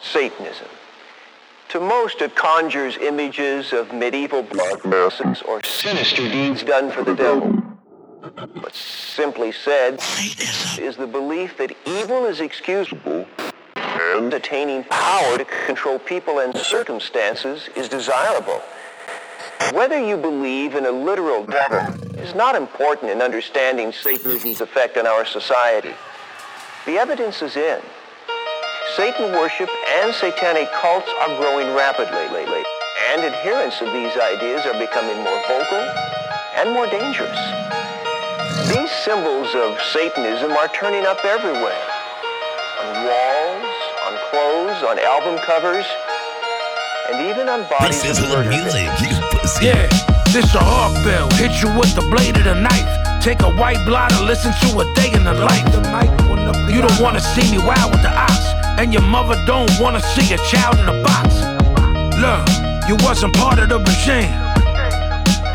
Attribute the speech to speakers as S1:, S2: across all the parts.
S1: Satanism. To most, it conjures images of medieval blood masses or sinister deeds done for the devil. But simply said, Satanism is the belief that evil is excusable and attaining power to control people and circumstances is desirable. Whether you believe in a literal devil is not important in understanding Satanism's effect on our society. The evidence is in. Satan worship and satanic cults are growing rapidly lately, and adherents of these ideas are becoming more vocal and more dangerous. These symbols of Satanism are turning up everywhere. On walls, on clothes, on album covers, and even on bodies
S2: This is
S1: of
S2: music. You pussy.
S3: Yeah, this a hawk bell. Hit you with the blade of the knife. Take a white blotter, listen to a day in the life. You don't wanna see me wild with the ox, and your mother don't wanna see a child in a box. Look, you wasn't part of the machine.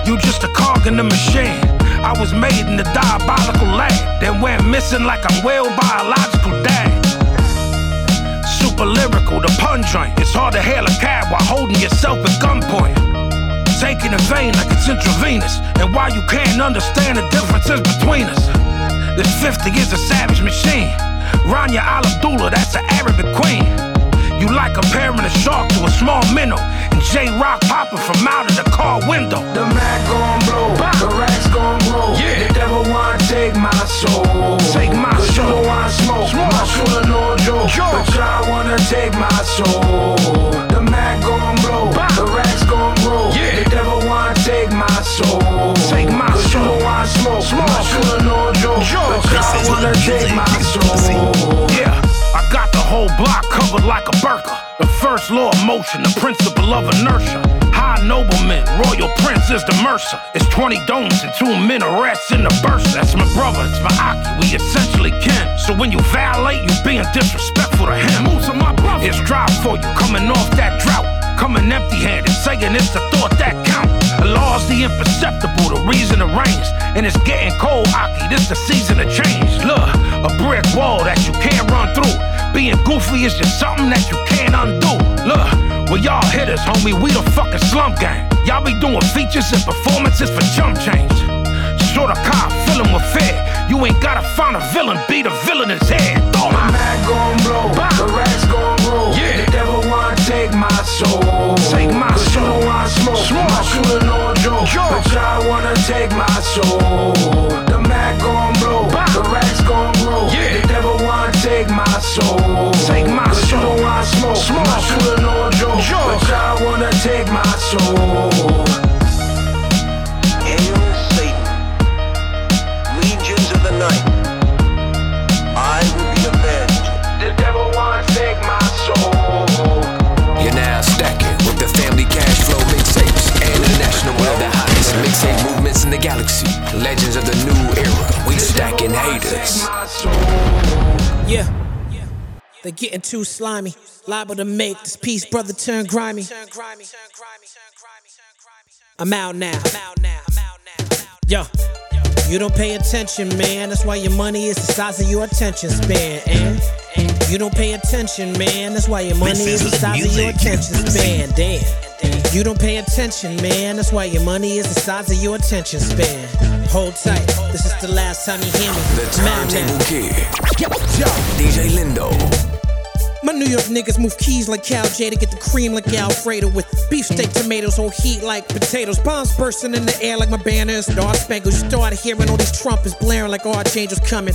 S3: You just a cog in the machine. I was made in the diabolical lab, then went missing like a well biological dad. Super lyrical, the pun joint. It's hard to hail a cab while holding yourself at gunpoint. Taking a vein like it's intravenous. And why you can't understand the differences between us. This 50 is a savage machine. Rania Al Abdullah, that's an Arabic queen. You like comparing a shark to a small minnow. And J Rock popping from out of the car window. The Mac gon' blow, the racks gon' grow. Yeah. The devil wanna take my soul. Take my
S4: Cause
S3: soul.
S4: You don't want smoke,
S3: Smoke.
S4: my shooter no joke. But y'all wanna take my soul. The Mac gon' blow, the racks gon' grow.
S3: Yeah.
S4: The devil wanna take my soul.
S3: Take my
S4: Cause
S3: soul.
S4: You don't want smoke,
S3: Smoke.
S4: my shooter no wanna take my soul.
S3: Yeah, I got the whole block covered like a burqa. The first law of motion, the principle of inertia. High nobleman, royal prince is the Mercer. It's 20 domes and two minarets in the burst. That's my brother, it's my Aki, we essentially kin. So when you violate, you being disrespectful to him. It's dry for you, coming off that drought. Coming empty handed, saying it's the thought that counts. The law's the imperceptible, the reason it rains. And it's getting cold, Aki, this the season of change. Look, a brick wall that you can't run through. Being goofy is just something that you can't undo. Look, well, y'all hitters, homie, we the fucking slump gang. Y'all be doing features and performances for chump change. Sort of cop, fill with fear. You ain't gotta find a villain, be the villain in his head. Throw
S4: The. Mac gon' blow, the racks gon' grow.
S3: Yeah.
S4: My soul.
S3: Take my
S4: Cause
S3: soul.
S4: You don't want smoke,
S3: Smoke.
S4: my shooter no joke.
S3: Joke.
S4: But y'all wanna take my soul. The Mac gon' blow, the racks gon' grow.
S3: Yeah.
S4: The devil wanna take my soul.
S3: Take my
S4: Cause
S3: soul.
S4: don't want smoke,
S3: Smoke.
S4: my shooter no joke.
S3: Joke.
S4: But y'all wanna take my soul.
S5: And international one of the hottest mixtape movements in the galaxy. Legends of the new era. We stacking haters.
S6: Yeah. They're getting too slimy. Liable to make this piece, brother, turn grimy. I'm out now. Yo. You don't pay attention, man. That's why your money is the size of your attention span. And you don't pay attention, man. That's why your money is
S2: is
S6: the size of your attention span. Damn. You don't pay attention, man. That's why your money is the size of your attention span. Hold tight. This is the last time you hear me.
S5: The
S6: I'm out now.
S5: Turntable Kid.
S6: Yo.
S5: DJ Lindo.
S6: My New York niggas move keys like Cal J to get the cream like Alfredo with beefsteak tomatoes on heat like potatoes. Bombs bursting in the air like my banners. Star Spangled. You started hearing all these trumpets blaring like archangels coming.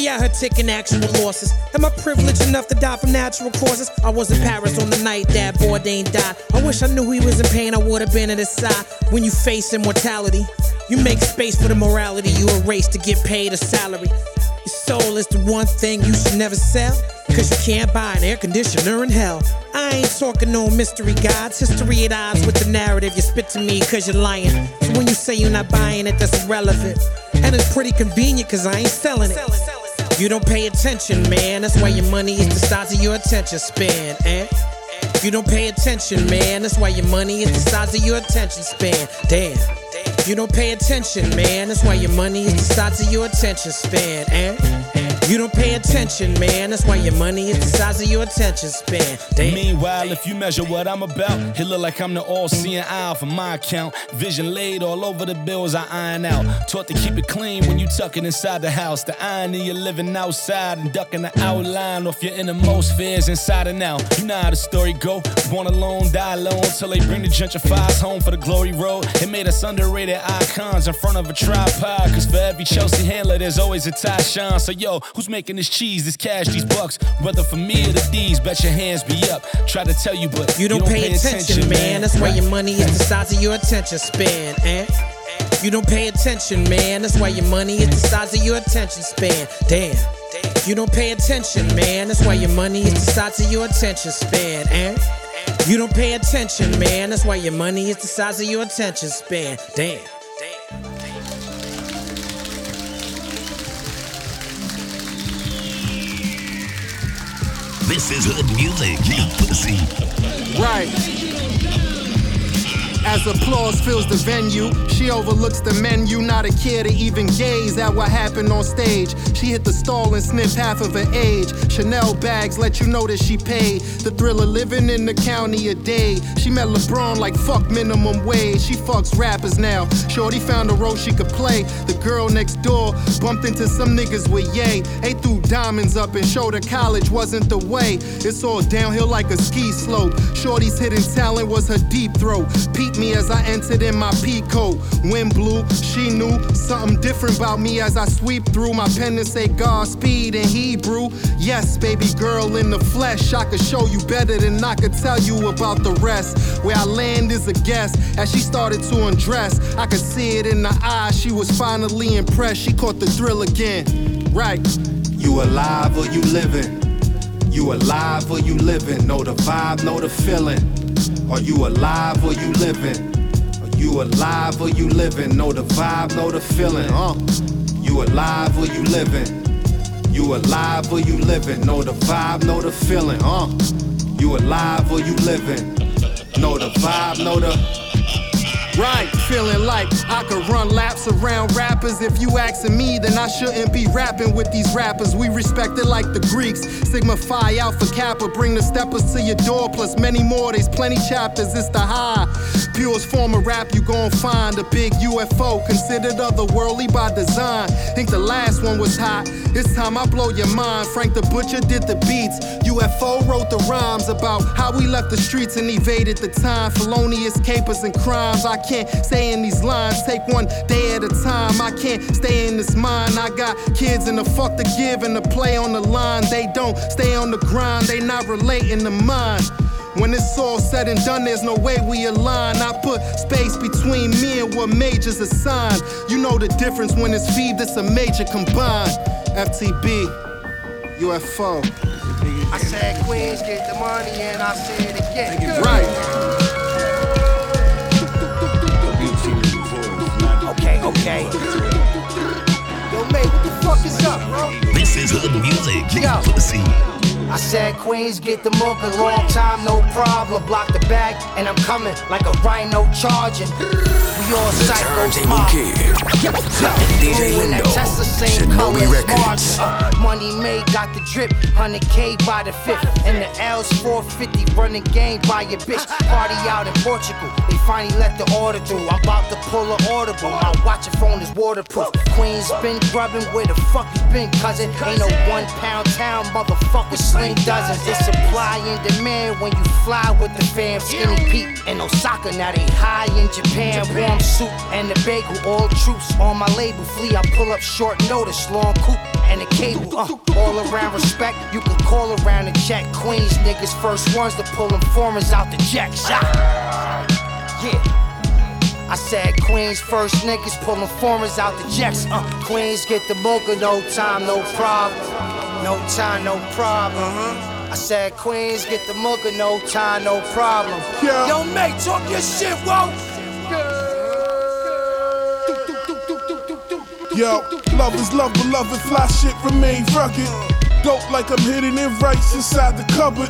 S6: We out here taking actual losses. Am I privileged enough to die from natural causes? I was in Paris on the night that Bourdain died. I wish I knew he was in pain, I would have been at his side. When you face immortality, you make space for the morality you erase to get paid a salary. Your soul is the one thing you should never sell. Cause you can't buy an air conditioner in hell. I ain't talking no mystery gods. History at odds with the narrative you spit to me cause you're lying. So when you say you're not buying it, that's irrelevant. And it's pretty convenient cause I ain't selling it. You don't pay attention, man. That's why your money is the size of your attention span, eh? You don't pay attention, man. That's why your money is the size of your attention span. Damn. You don't pay attention, man. That's why your money is the size of your attention span, eh? You don't pay attention, man. That's why your money is the size of your attention span. Damn.
S2: Meanwhile, if you measure what I'm about, it look like I'm the all-seeing eye for my account. Vision laid all over the bills I iron out. Taught to keep it clean when you tuck it inside the house. The irony you're living outside and ducking the outline off your innermost fears inside and out. You know how the story go. Born alone, die alone till they bring the gentrifiers home for the glory road. It made us underrated icons in front of a tripod. Cause for every Chelsea Handler, there's always a Tyshawn. So yo, who's making this cheese, this cash, these bucks? Whether for me or the D's, bet your hands be up. Try to tell you, but
S6: You don't, pay, attention, man. That's why your money is the size of your attention span, eh? You don't pay attention, man. That's why your money is the size of your attention span. Damn. You don't pay attention, man. That's why your money is the size of your attention span, eh? You don't pay attention, man. That's why your money is the size of your attention span. Damn.
S7: This is hood music, you pussy.
S8: Right. As applause fills the venue, she overlooks the menu, not a care to even gaze at what happened on stage. She hit the stall and sniffed half of her age. Chanel bags let you know that she paid. The thrill of living in the county a day. She met LeBron like fuck minimum wage. She fucks rappers now. Shorty found a role she could play. The girl next door bumped into some niggas with yay. They threw diamonds up and showed her college wasn't the way. It's all downhill like a ski slope. Shorty's hidden talent was her deep throat. Peeped me as I entered in my pea coat. Wind blew, she knew something different about me as I sweep through my pen and say Godspeed in Hebrew. Yes, baby girl in the flesh. I could show you better than I could tell you about the rest. Where I land is a guess. As she started to undress, I could see it in her eyes. She was finally impressed. She caught the thrill again. Right. You alive or you living? You alive or you living? Know the vibe, know the feeling. Are you alive or you living? Are you alive or you living? Know the vibe, know the feeling. Uh. You alive or you living? You alive or you living? Know the vibe, know the feeling. Uh. You alive or you living? Know the vibe, know the. Right, feeling like I could run laps around rappers. If you asking me, then I shouldn't be rapping with these rappers. We respect it like the Greeks. Sigma Phi Alpha Kappa, bring the steppers to your door, plus many more. There's plenty chapters. It's the high. Purest form of rap you gon' find. A big UFO, considered otherworldly by design. Think the last one was hot. This time I blow your mind. Frank the Butcher did the beats. UFO wrote the rhymes about how we left the streets and evaded the time. Felonious capers and crimes. I can't stay in these lines. Take one day at a time. I can't stay in this mind. I got kids and the fuck to give and the play on the line. They don't stay on the grind. They not relating to mine. When it's all said and done, there's no way we align. I put space between me and what majors assign. You know the difference when it's feed, it's a major combined. FTB, UFO.
S9: I said Queens get the money and I said it again.
S8: Right.
S9: Okay, okay. Yo, mate, what the fuck is up, bro?
S7: This is hood music, you pussy.
S9: I said Queens get the mocha, long time, no problem. Block the bag, and I'm coming like a rhino charging. We all psycho
S5: Turntable
S9: smart.
S5: Kid. DJ Lindo. Shinobi
S9: Recordz. Uh, money made, got the drip, 100K by the fifth. And the L's 450, running game by your bitch. Party out in Portugal, they finally let the order through. I'm about to pull an audible, my watch and phone is waterproof. Queens been grubbing, where the fuck you been, cousin? Ain't no one pound town, motherfucker, sling dozens. It's supply and demand when you fly with the fam. Skinny Pete and Osaka, now they high in Japan. Warm soup and the bagel, all troops on my label. Flea, I pull up short notice, long coupe and a cable. Uh, all around respect, you can call around and check. Queens niggas first ones to pull foreigners out the jack shot. Yeah. I said Queens first niggas pulling foreigners out the jets. Uh, Queens get the mocha, no time, no problem. No time, no problem. Mm-hmm. I said Queens get the mocha, no time, no problem.
S8: Yeah.
S9: Yo, mate, talk your shit, whoa.
S10: Yo, love is love, beloved, fly shit remain rugged. Dope like I'm hitting it rights inside the cupboard.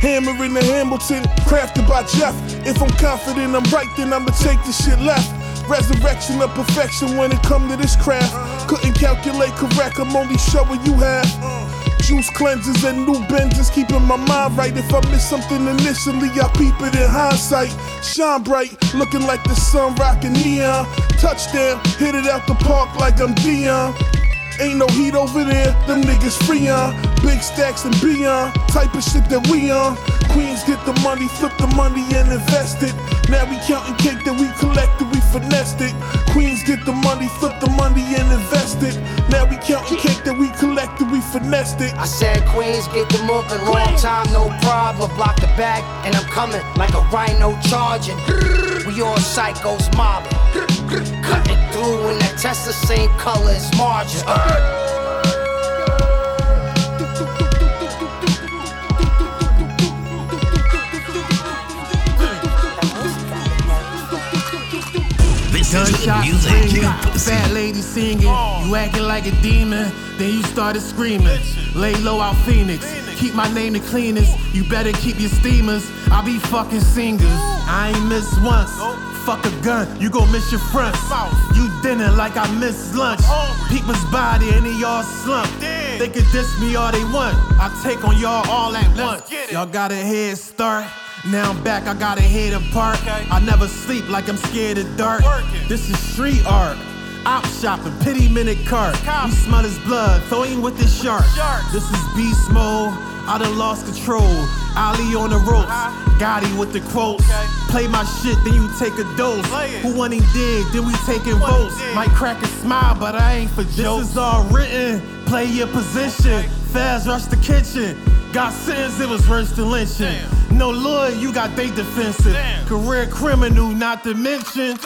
S10: Hammer in the Hamilton, crafted by Jeff. If I'm confident I'm right, then I'ma take the shit left. Resurrection of perfection when it come to this craft. Couldn't calculate correct, I'm only showing you half. Juice cleanses and new benders, keeping my mind right. If I miss something initially, I peep it in hindsight. Shine bright, looking like the sun rocking neon. Touchdown, hit it out the park like I'm Deion. Ain't no heat over there, them niggas free on. Big stacks and beyond, type of shit that we on. Queens get the money, flip the money and invest it. Now we counting cake that we collected, we finessed it. Queens get the money, flip the money and invest it. Now we counting cake that we collected, we finessed it.
S9: I said Queens get the moving, long time, no problem. Block the back, and I'm coming like a rhino charging. We all psychos mobbing. Cutting through in that Tesla, same color as margin.
S7: This is uh, the
S11: Gunshots
S7: music,
S11: ringing, fat lady singing. You acting like a demon, then you started screaming. Lay low out Phoenix, keep my name the cleanest. You better keep your steamers. I be fucking singers. I ain't miss once. Fuck a gun, you gon' miss your fronts. You dinner like I miss lunch. People's body and they all slump. They could diss me all they want. I take on y'all all at once. Y'all got a head start. Now I'm back, I got a head apart. I never sleep like I'm scared of dark. This is street art. Op shopping, pity minute cart. We smell his blood, throw him with the shark. This is beast mode. I done lost control. Ali on the ropes. Gotti with the quotes. Play my shit, then you take a dose. Who want him dead, then we taking votes. Might crack a smile, but I ain't for jokes. This is all written. Play your position. Fast rush the kitchen. Got sins, it was worse than lynching. No lawyer, you got they defensive. Career criminal, not to mention.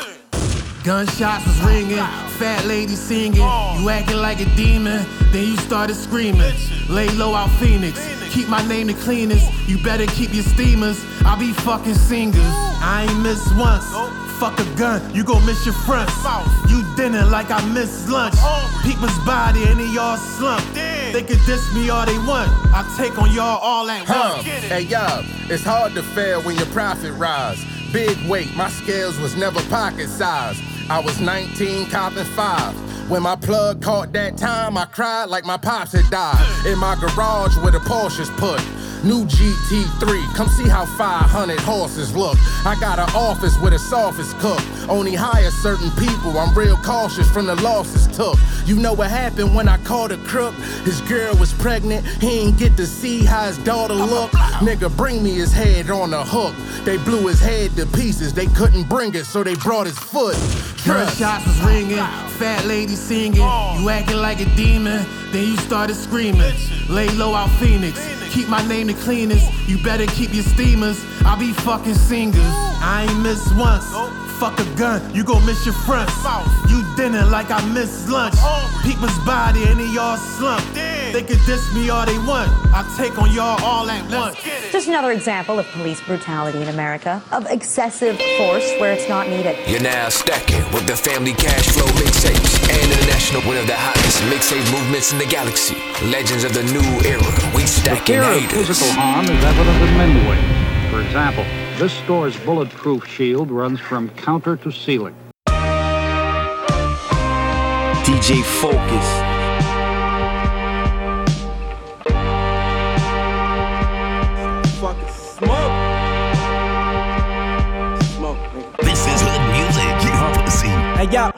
S11: Gunshots was ringing, fat lady singing. You acting like a demon, then you started screaming. Lay low out Phoenix, keep my name the cleanest. You better keep your steamers. I be fucking singers. I ain't miss once. Fuck a gun, you gon' miss your fronts. You dinner like I miss lunch. People's body and they all slump. They can diss me all they want. I take on y'all all at
S12: Huh.
S11: once.
S12: Hey, y'all, it's hard to fail when your profit rise. Big weight, my scales was never pocket size. I was 19, copping five. When my plug caught that time, I cried like my pops had died. In my garage where the Porsche's put. New GT3, come see how 500 horses look. I got an office with a softest cook. Only hire certain people, I'm real cautious from the losses took. You know what happened when I caught a crook? His girl was pregnant, he ain't get to see how his daughter look. Nigga, bring me his head on a hook. They blew his head to pieces, they couldn't bring it, so they brought his foot. Trust.
S11: Gunshots was ringing, fat lady singing. Oh. You acting like a demon, then you started screaming. Lay low out Phoenix, keep my name the cleanest. You better keep your steamers. I be fucking singers. I ain't miss once. Fuck a gun, you gon' miss your fronts. You dinner like I miss lunch. People's body and they all slump. They can diss me all they want. I take on y'all all at once.
S13: Just another example of police brutality in America, of excessive force where it's not needed.
S5: You're now stacking with the family cash flow mixtapes and international one of the hottest mixtape movements in the galaxy. Legends of the new era. We
S14: The
S5: stacking
S14: fear
S5: haters.
S14: physical harm is evident in many ways. For example, this store's bulletproof shield runs from counter to ceiling.
S15: DJ
S16: Focuz. Yo.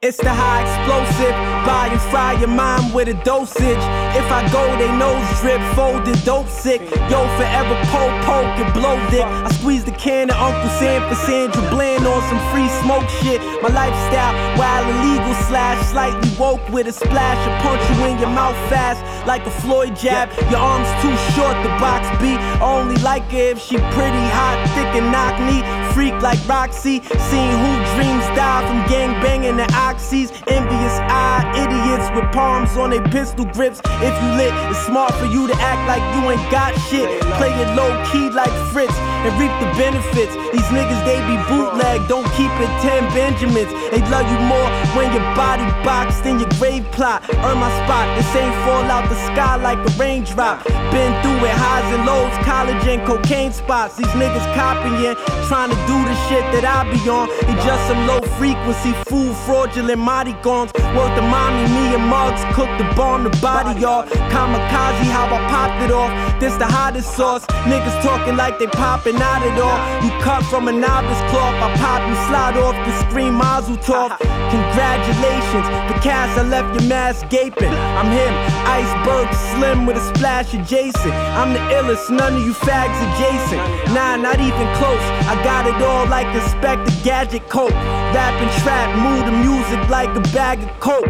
S16: It's the high explosive, buy and fry your mind with a dosage. If I go, they nose drip, folded, dope sick. Yo, forever poke, poke, and blow dick. I squeeze the can of Uncle Sam for Sandra Bland on some free smoke shit. My lifestyle, wild illegal slash, slightly woke with a splash. I punch you in your mouth fast, like a Floyd jab. Your arms too short, the box beat. Only like her if she pretty hot, thick and knock me. Freak like Roxy, seeing who dreams die from gang banging the oxys. Envious eye idiots with palms on their pistol grips. If you lit, it's smart for you to act like you ain't got shit. Play it low key like Fritz and reap the benefits. These niggas, they be bootleg, don't keep it 10 Benjamins. They love you more when your body boxed in your grave plot. Earn my spot, this ain't fall out the sky like a raindrop. Been through it, highs and lows, college and cocaine spots. These niggas copying, trying to do the shit that I be on. It's just some low frequency, fool, fraudulent Mardi Gons. Worth the mommy, me and mugs, cook the bomb, the body, y'all. Kamikaze, how I popped it off. This the hottest sauce. Niggas talking like they popping out it all. You cut from a novice cloth, I pop you slide off screen, Mazel Tov. Congratulations, the cast I left your mask gaping. I'm him, iceberg slim with a splash of Jason. I'm the illest, none of you fags adjacent. Nah, not even close. I got it all like Inspector Gadget Coke. Rapping trap, move the music like a bag of coke.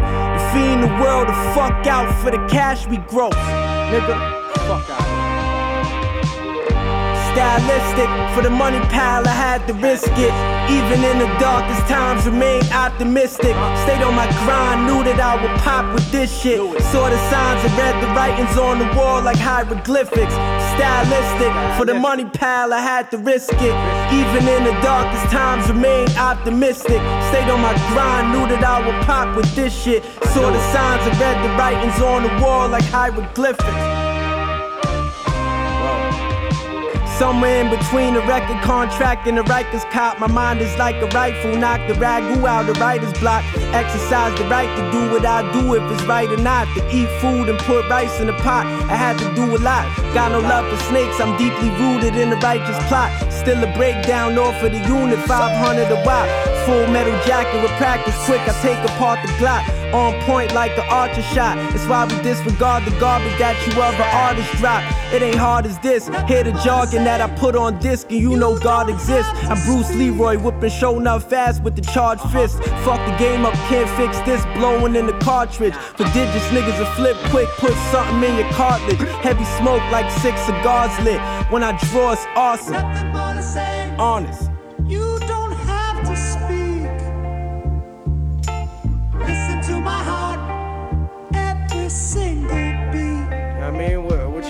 S16: Feeding the world the fuck out for the cash we gross. Nigga, fuck out. Stylistic for the money pile, I had to risk it. Even in the darkest times, remain optimistic. Stayed on my grind, knew that I would pop with this shit. Saw the signs and read the writings on the wall like hieroglyphics. Stylistic for the money pile, I had to risk it. Even in the darkest times, remain optimistic. Stayed on my grind, knew that I would pop with this shit. Saw the signs and read the writings on the wall like hieroglyphics. Somewhere in between the record contract and the Rikers cop, my mind is like a rifle. Knock the ragu out the writer's block. Exercise the right to do what I do if it's right or not. To eat food and put rice in the pot, I had to do a lot. Got no love for snakes, I'm deeply rooted in the righteous plot. Still a breakdown off of the unit, 500 a watt. Full metal jacket with practice quick, I take apart the Glock. On point like the archer shot. It's why we disregard the garbage that you other artists drop. It ain't hard as this. Hear the jargon that I put on disc, and you know God exists. I'm Bruce Leroy, whipping show up fast with the charged fist. Fuck the game up, can't fix this. Blowing in the cartridge. Prodigious niggas will flip quick, put something in your cartilage. Heavy smoke like six cigars lit. When I draw, it's awesome. Honest.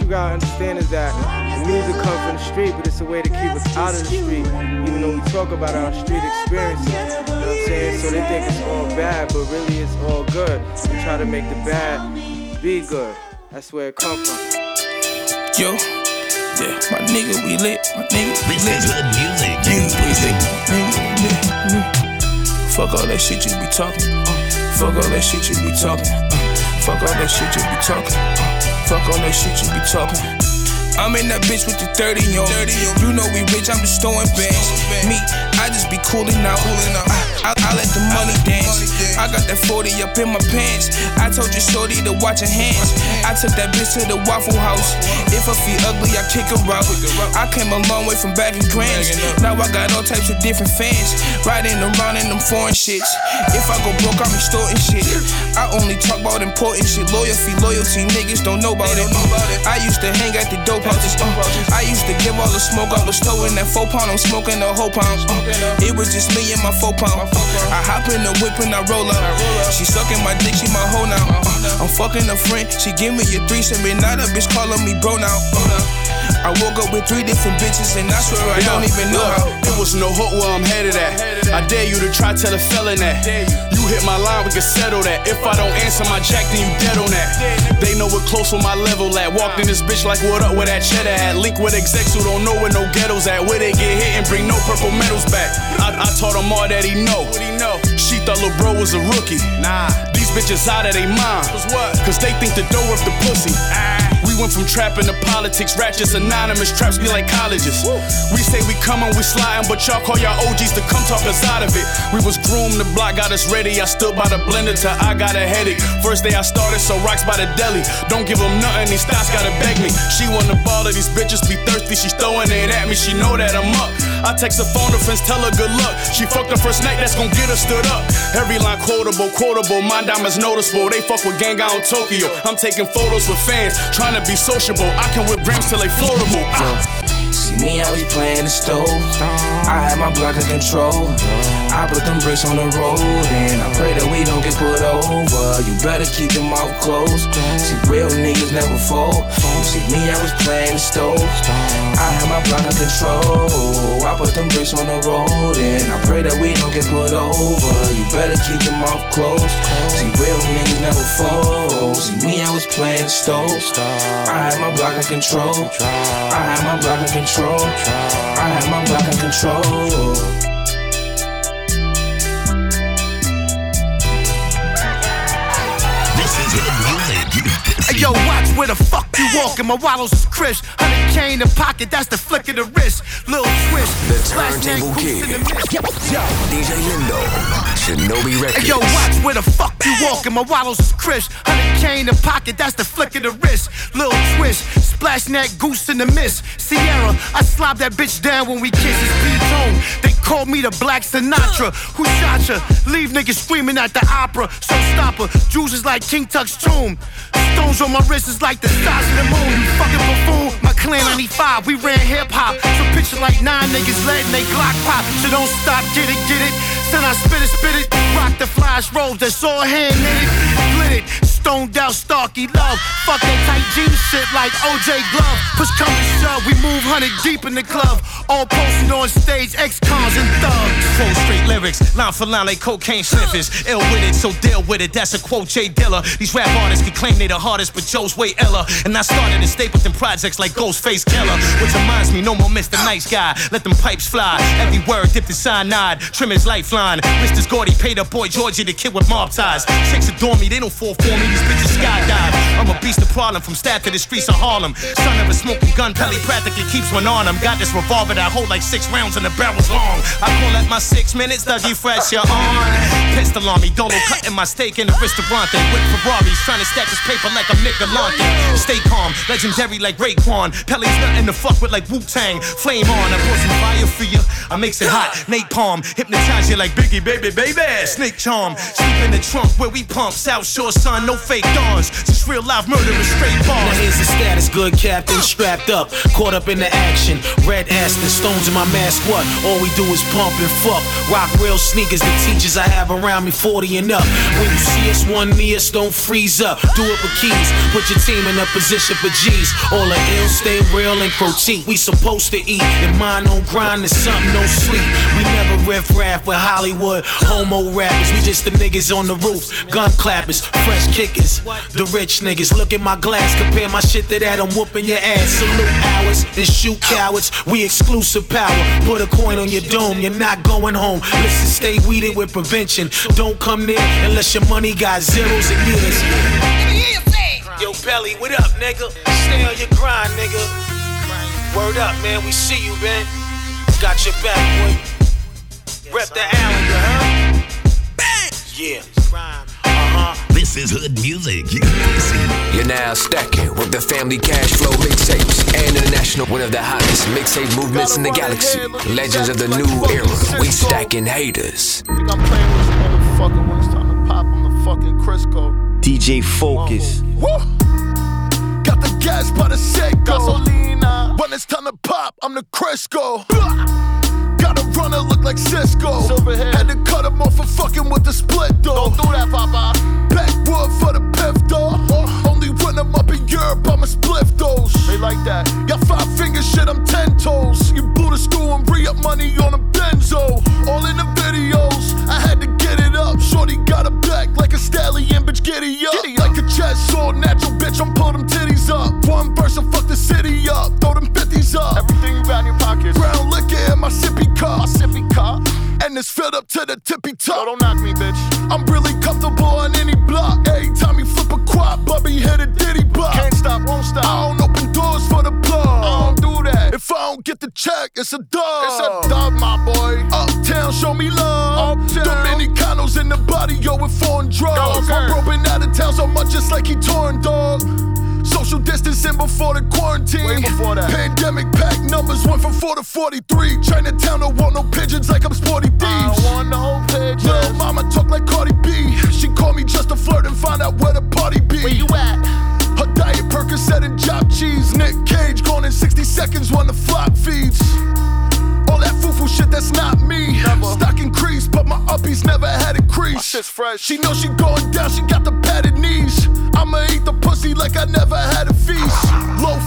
S16: Gotta understand is that the music comes from the street, but it's a way to keep us out of the street. Even though we talk about our street experiences, you know what I'm saying? So they think it's all bad, but really it's all good. We try to make the bad be good. That's where it comes from.
S17: Yo, yeah, my nigga, we lit. My nigga, we lit.
S7: This is good music.
S17: Nigga, we lit. Nigga, we lit. Fuck all that shit you be talking. Uh, fuck all that shit you be talking. Uh, fuck all that shit you be talking. Uh, fuck all that shit you be talking. I'm in that bitch with the 30 on. You know we rich, I'm just throwing bands. Me, I just be cooling out. I, I, I let the money dance. I got that 40 up in my pants. I told you shorty to watch her hands. I took that bitch to the Waffle House. If her feet ugly, I kick her out. I came a long way from back in Grants. Now I got all types of different fans. Riding around in them foreign shits. If I go broke, I'm extorting shit. I only talk about important shit. Loyalty, loyalty, niggas don't know about it. I used to hang at the dope houses. Uh, I used to give all the smoke out the stove in that four pound. I'm smoking the whole pound. It was just me and my four pound. I hop in the whip and I roll up. She sucking my dick, she my hoe now. Uh, I'm fucking a friend. She give me a threesome and now that bitch calling me bro now. Uh, I woke up with three different bitches and I swear I don't even know how.
S18: It was no hook where I'm headed at. I dare you to try tell a felon that. You hit my line, we can settle that. If I don't answer my jack, then you dead on that. They know we're close with my level at. Walked in this bitch like what up with that cheddar at. Link with execs who don't know where no ghettos at. Where they get hit and bring no purple medals back. I, I taught him all that he know. She thought lil' bro was a rookie. Nah, these bitches out of they mind. Cause what? Cause they think the dough worth the pussy. Ah. We went from trapping to politics, ratchets anonymous, traps be like colleges. We say we coming, we sliding, but y'all call y'all OGs to come talk us out of it. We was groomed, the block got us ready. I stood by the blender till I got a headache. First day I started, so rocks by the deli. Don't give them nothing, these stocks gotta beg me. She wanna ball of these bitches be thirsty, she's throwing it at me, she know that I'm up. I text her phone, her friends tell her good luck. She fucked the first night, that's gon' get her stood up. Every line quotable, quotable, my diamonds noticeable. They fuck with gang out in Tokyo. I'm taking photos with fans, trying to be sociable. I can whip grams till they floatable. Ah.
S17: See me always playing the stove. I have my block in control. I put them bricks on the road, and I pray that we don't get put over. You better keep your mouth closed. See, real niggas never fold. See me I was playing the stove. I have my block in
S19: control. I put them bricks on the road and I pray that we don't get put over. You better keep them off closed. See, real niggas never fall. See, me, I was playing the stove. I had my block in control. I had my block in control. I had my block in control.
S20: Hey, yo, watch where the fuck you walking. My waddles is crisp. Hundred K in the pocket, that's the flick of the wrist. Little twist.
S5: The Turntable Kid. DJ Lindo. Shinobi Recordz.
S20: Hey, yo, watch where the fuck you walking. My waddles is crisp. Hundred K in the pocket, that's the flick of the wrist. Little twist. Splash that goose in the mist. Sierra, I slob that bitch down when we kiss. It's B-tone. They call me the Black Sinatra. Who shot ya? Leave niggas screaming at the opera. So stop her. is like King Tut's tomb. Stones on my wrist is like the size of the moon. You fucking buffoon. My clan 95, we ran hip hop. So picture like nine niggas letting they Glock pop. So don't stop, get it, get it. Then I spit it, spit it. Rock the flash robes, that's all hand knitted. Split it. Stoned out, Starky love. Fuck that tight jeans shit like OJ Glove. Push come to shove, we move hundred deep in the club. All posted on stage, ex-cons and thugs.
S21: Full straight lyrics, line for line like cocaine sniffers. Ill with it, so deal with it. That's a quote, J Dilla. These rap artists can claim they the hardest, but Joe's way ella. And I started in Stapleton projects like Ghostface Killah. Which reminds me, no more Mr. Nice Guy. Let them pipes fly. Every word dipped in cyanide. Trim his lifeline. Mr. Gordy paid up boy Georgie, the kid with mob ties. Chicks adore me, they don't fall for me. These bitches skydive. I'm a beast of problem from Staff to the streets of Harlem. Son of a smoking gun, Pelly practically keeps one on him. Got this revolver that hold like six rounds and the barrel's long. I call that my six minutes, Dougie Fresh, you're on. Pistol on me, Dolo cutting my steak in the restaurant. With Ferraris, trying to stack this paper like I'm Nick Galante. Stay calm, legendary like Raekwon. Pelly's nothing to fuck with like Wu Tang. Flame on, I pour some fire for you. I makes it hot, napalm. Hypnotize you like Biggie, baby, baby. Snake charm, sleep in the trunk where we pump. South Shore sun, no fake dawns. Just real live murder and straight bars.
S19: Now here's the status, good captain, strapped up, caught up in the action. Red ass Aston, stones in my mask, what? All we do is pump and fuck. Rock real sneakers, the teachers I have around me, 40 and up. When you see us, one knee us, don't freeze up. Do it with keys, put your team in a position for G's. All the ill, stay real and critique. We supposed to eat, and mine don't grind, and something don't sleep. We never riff raff with Hollywood, homo rappers. We just the niggas on the roof, gun clappers, fresh kickers. The rich niggas, look at my glass, compare my shit to that, I'm whooping your ass. Salute ours and shoot cowards. We exclusive power. Put a coin on your dome, you're not going home. Listen, stay weeded with prevention. Don't come near unless your money got zeros and years. Yo, Belly, what up, nigga? Stay on your grind, nigga. Word up, man. We see you, man. Got your back, boy. Rep the alley, you heard? Yeah.
S7: This is hood music. You
S5: You're now stacking with the Family Cash Flow mixtapes and international one of the hottest mixtape movements in the galaxy. Legends of the new era. We stacking haters.
S22: Think I'm playing with this motherfucker when it's time to pop on the fucking Crisco.
S23: DJ
S22: Focuz. Got the gas by the Seiko. Gasolina. When it's time to pop, I'm the Crisco. Got a runner look like Cisco. Silverhead. Had to cut him off for fucking with the split though. Don't do that, Papa. Backwood for the piff though. Uh-huh. Only when I'm up in Europe, I'ma spliff those. They like that. Got five fingers, shit, I'm ten toes. You blew the school and re up money on a benzo. All in the videos, I had to get it up. Shorty got a back like a stallion, bitch, giddy up. Like a chest sword, natural bitch, I'm pull them titties up. One verse and fuck the city up. Throw them 50s up. Everything you got in your pockets. Brown liquor in my sippy cup. My sippy cup. And it's filled up to the tippy top. don't knock me, bitch. I'm really comfortable on any block. Every time you flip a quad, Bubby hit a diddy bop. Can't stop, won't stop. I don't open doors for the plug. If I don't get the check, it's a dub. It's a dub, my boy. Uptown, show me love. Uptown. Dominicanos in the body, yo, with foreign drugs. My bro been out of town so much, it's like he torn, dog. Social distancing before the quarantine. Way before that. Pandemic pack numbers went from 4 to 43. Chinatown don't want no pigeons like I'm Sporty Thievz. I want no pigeons. Little mama talk like Cardi B. She called me just to flirt and find out where the party be. Where you at? Seconds when the flock feeds. All that foo-foo shit, that's not me. Stock increased, but my uppies never had a crease. fresh. She know she going down, she got the padded knees. I'ma eat the pussy like I never had a feast. Low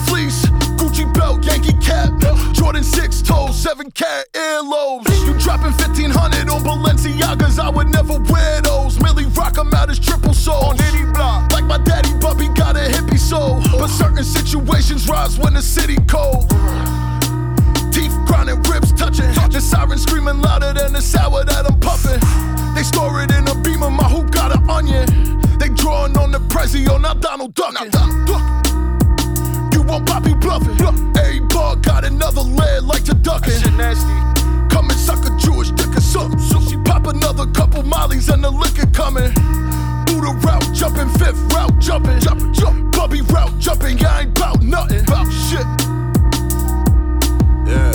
S22: Jordan 6 toes, seven carat earlobes. You dropping 1500 on Balenciagas, I would never wear those. Millie rock 'em out as triple soul. On any block. Like my daddy, Bubby got a hippie soul. But certain situations rise when the city cold. Teeth grinding, ribs touching. The siren screaming louder than the sour that I'm puffing. They store it in a beamer, my who got an onion. They drawing on the Prezio, oh, not Donald Duckin. You won't pop, you bluffing. Every bar got another lead like to ducking. Come and suck a Jewish dick or something. So she pop another couple mollies and the liquor coming. Buddha route jumping, fifth route jumping. Jump, jump, Bubby route jumping. Yeah, I ain't bout nothing. Bout shit. Yeah.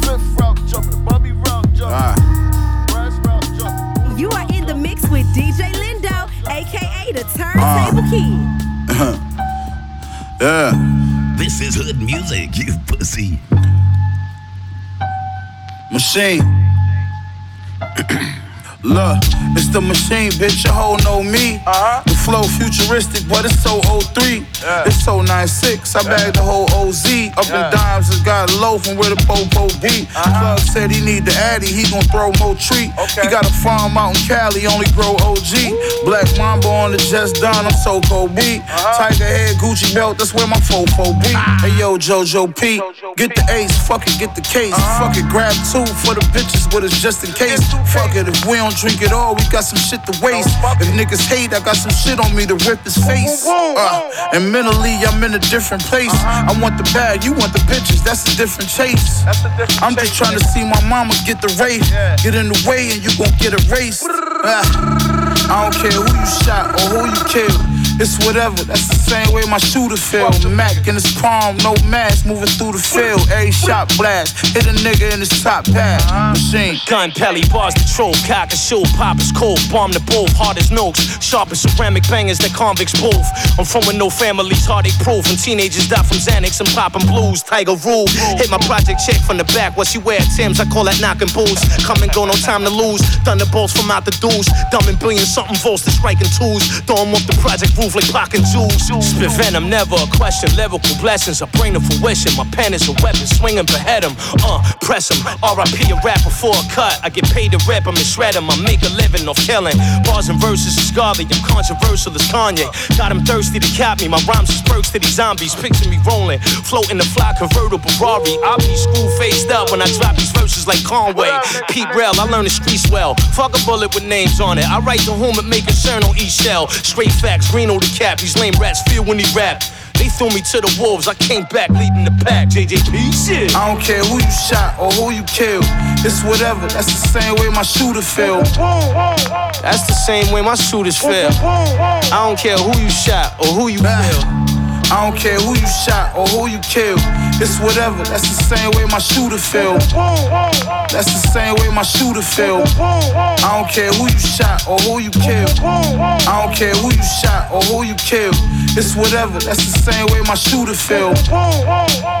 S22: Fifth route jumping, Bubby route jumping. Ah. Brass route jumping.
S24: You are in the mix with DJ Lindo, aka the ah. Turntable Kid.
S7: yeah. This is hood music, you pussy.
S25: Machine. Look, it's the machine, bitch. Your hoe know me. Uh-huh. The flow futuristic, but it's so 03. Yeah. It's so 96. I bagged the whole OZ. Up yeah. in dimes, it's got low from where the popo be. Uh-huh. Plug said he need the addy, he gon' throw more treat. Okay. He got a farm out in Cali, only grow OG. Ooh. Black Mamba on the just done, I'm so cold beat. Uh-huh. Tiger head, Gucci belt, that's where my fofo be. Ah. Hey yo, JoJo P. Get the ace, fuck it, get the case. Uh-huh. Fuck it, grab two for the bitches, but it's just in case. Fuck it, if we don't drink it all, we got some shit to waste. If niggas hate, I got some shit on me to rip his face. Uh, and mentally, I'm in a different place. I want the bag, you want the bitches, that's a different chase. I'm just trying to see my mama get the race. Get in the way and you gon' get erased. Uh, I don't care who you shot or who you killed. It's whatever, that's the same way my shooter feel. Mac in his palm, no mask, moving through the field. Every shot blast, hit a nigga in his top pad. Machine.
S21: Gun, pelly, bars, the troll, cock and show, pop is cold, bomb the both, hard as nokes, sharp as ceramic bangers that convicts both. I'm from with no families, heartache proof, and teenagers die from Xanax and popping blues. Tiger rule, hit my project check from the back. What she wear, Tim's, I call that knocking boots. Come and go, no time to lose. Thunderbolts from out the dudes, dumb and billion something volts to striking tools. Throw 'em up the project roof like pocket jewels. Spit venom, never a question. Lyrical blessings, I bring to fruition. My pen is a weapon, swinging behead him. Uh, press him. RIP a rap before a cut. I get paid to rap him and shred him. I make a living off killing. Bars and verses is godly. I'm controversial as Kanye. Got him thirsty to cap me. My rhymes is perks to these zombies. Picture me rolling, floating the fly convertible Rari. I be school faced up when I drop these verses like Conway. Pete Rell, I learn the streets well. Fuck a bullet with names on it. I write the to whom it may concern on each shell. Straight facts, green on the cap. These lame rats feel when he rap. They threw me to the wolves, I came back leading the pack. JJP shit.
S25: I don't care who you shot or who you killed. It's whatever, that's the same way my shooter feel.
S21: That's the same way my shooters feel. I don't care who you shot or who you killed.
S25: I don't care who you shot or who you killed. It's whatever, that's the same way my shooter feel. That's the same way my shooter feel. I don't care who you shot or who you killed. I don't care who you shot or who you killed. It's whatever, that's the same way my shooter feel.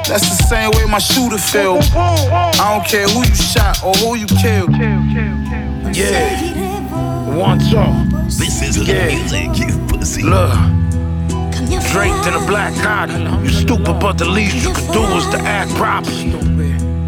S25: That's the same way my shooter feel. I don't care who you shot or who you killed.
S3: Yeah. One talk.
S7: This is yeah. music, you pussy.
S3: Look. Drake to the black cotton. You stupid, but the least you could do is to act proper.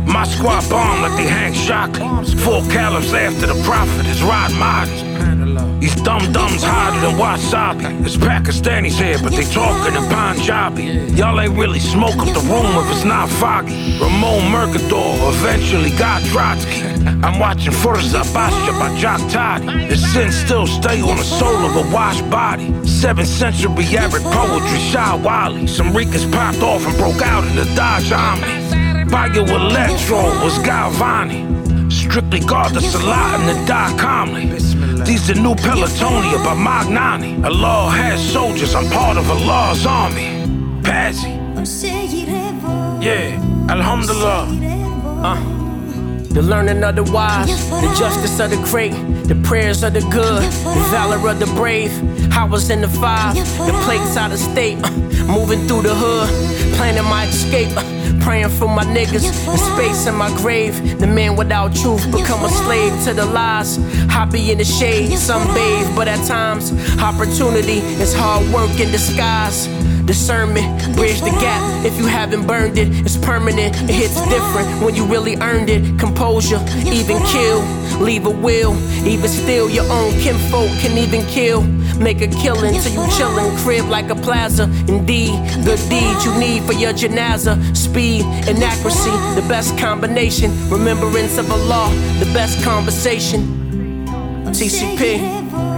S3: My squad bomb like they hang shotgun. Four caliphs after the prophet is Rod Martin. These dumb dumbs harder than wasabi. It's Pakistanis here, but they talking in Punjabi. Y'all ain't really smoke up the room if it's not foggy. Ramon Mercader eventually got Trotsky. I'm watching Furza Basha by Jock Toddy. The sin still stay on the soul of a washed body. Seventh century Arab poetry, Shah Wali. Some Ricans popped off and broke out in the Dodge Omni. Bayo Electro was Galvani. Strictly guard the Salah and the die calmly. These the new Pelotonia by Magnani. Allah has soldiers, I'm part of Allah's army. Pazzi. Yeah, Alhamdulillah.
S21: Uh. The learning of the wise, the justice of the great, the prayers of the good, the valor of the brave. I was in the five, the plates out of state, uh, moving through the hood, planning my escape. Uh,
S26: Praying for my niggas, the space in my grave. The man without truth become a slave to the lies. I be in the shade, some bathe, but at times opportunity is hard work in disguise. Discernment, bridge the gap. If you haven't burned it, it's permanent. It hits different when you really earned it. Composure, even kill, leave a will. Even still, your own kinfolk can even kill. Make a killing till you chillin', crib like a plaza. Indeed, good deeds you need for your janaza. Speed and accuracy, the best combination. Remembrance of Allah, the best conversation. TCP.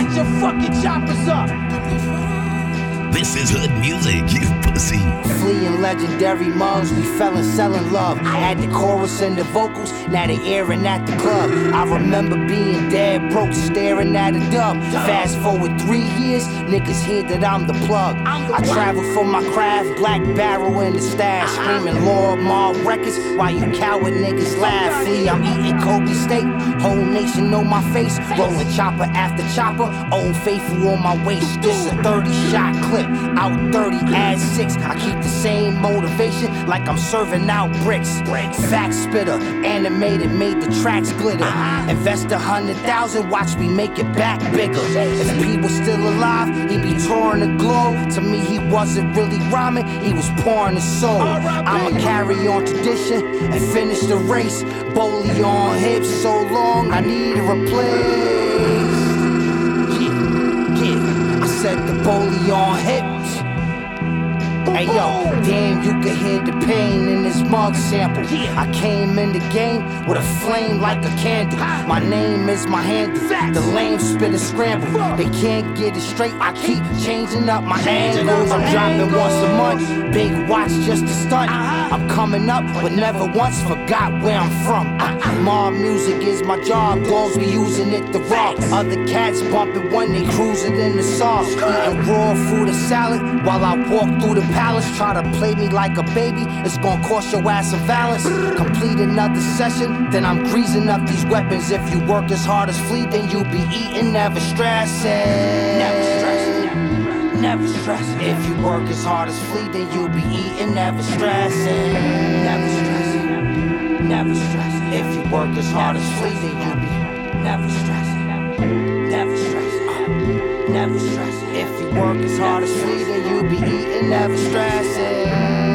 S9: Light your fucking choppers up.
S7: This is hood music, you pussy.
S9: Fleeing legendary mugs, we fell in selling love. I had the chorus and the vocals, now they airing at the club. I remember being dead broke, staring at a dub. Fast forward three years, niggas hear that I'm the plug. I travel for my craft, black barrel in the stash, screaming Lord Mar records while you coward niggas laugh. Flee, I'm eating Kobe steak, whole nation know my face, rolling chopper after chopper, old faithful on my waist. This a 30 shot clip, out 30, add six. I keep the same motivation like I'm serving out bricks. Fact spitter, animated, made the tracks glitter. Invest a hundred thousand, watch me make it back bigger. If P was still alive, he'd be touring the globe. To me, he wasn't really rhyming, he was pouring his soul. I'ma carry on tradition and finish the race. Bowley on hips so long, I need a replace. Yeah, yeah. I said the bowley on hips. Hey yo, damn, you can hear the pain in this mug sample. I came in the game with a flame like a candle. My name is my handle. The lame spit a scramble. They can't get it straight. I keep changing up my angles. I'm dropping once a month. Big watch just to stunt. I'm coming up, but never once forgot where I'm from. My music is my job. Dogs be using it the rock. Other cats bumping when they cruising in the sauce. Eating raw food and salad while I walk through the palace. Try to play me like a baby, it's gonna cost your ass a balance. Complete another session, then I'm greasing up these weapons. If you work as hard as Flea, then you be eating, never stressing. Never stressing. Never stressing. If you work as hard as Flea, then you be eating, never stressing. Never stressing. Never stressing. If you work as hard as Flea, then you be never stressing. Never stressing. Never stressing. If you work as hard as Flea, then you be eating, never stressing.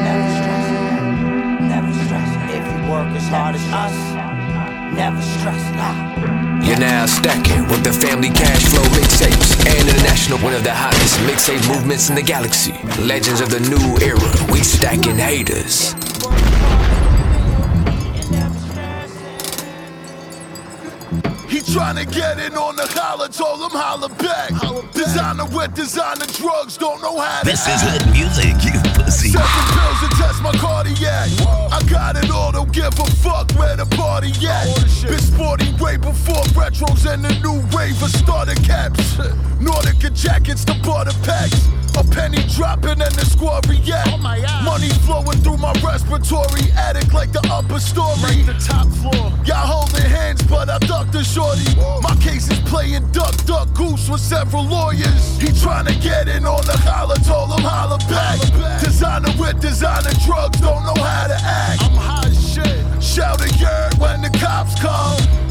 S9: Never stressing. Never stressing. If you work as hard as us, never stressing. Ah.
S5: You're now stacking with the family cash flow mixtapes and international one of the hottest mixtape movements in the galaxy. Legends of the new era. We stacking haters.
S22: He tryna get in on the holler, told him holler back. Designer with designer drugs, don't know how to
S7: This is
S22: act.
S7: hood music, you pussy.
S22: Seven pills to test my cardiac. I got it all, don't give a fuck where the party at. Been sporty way before retros and the new wave of starter caps. Nautica jackets, the border packs. A penny dropping and the squad react. Money flowing through my respiratory attic like the upper story. the top floor. Y'all holding hands, but I ducked the shorty. My case is playing duck, duck, goose with several lawyers. He tryna get in on the holler, told him holler back. Designer with designer drugs, don't know how to act. I'm high as shit. Shout a yard when the cops come.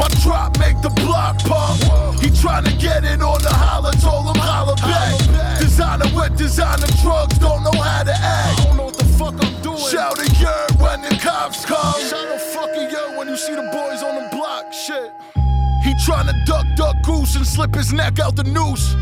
S22: My drop make the block pump. He tryna get in on the holler, told him holler back. Designer with designer drugs, don't know how to act. I don't know what the fuck I'm doing. Shout a yard when the cops come. Shout a fucking yard when you see the boys on the block. Shit. He tryna duck, duck goose and slip his neck out the noose.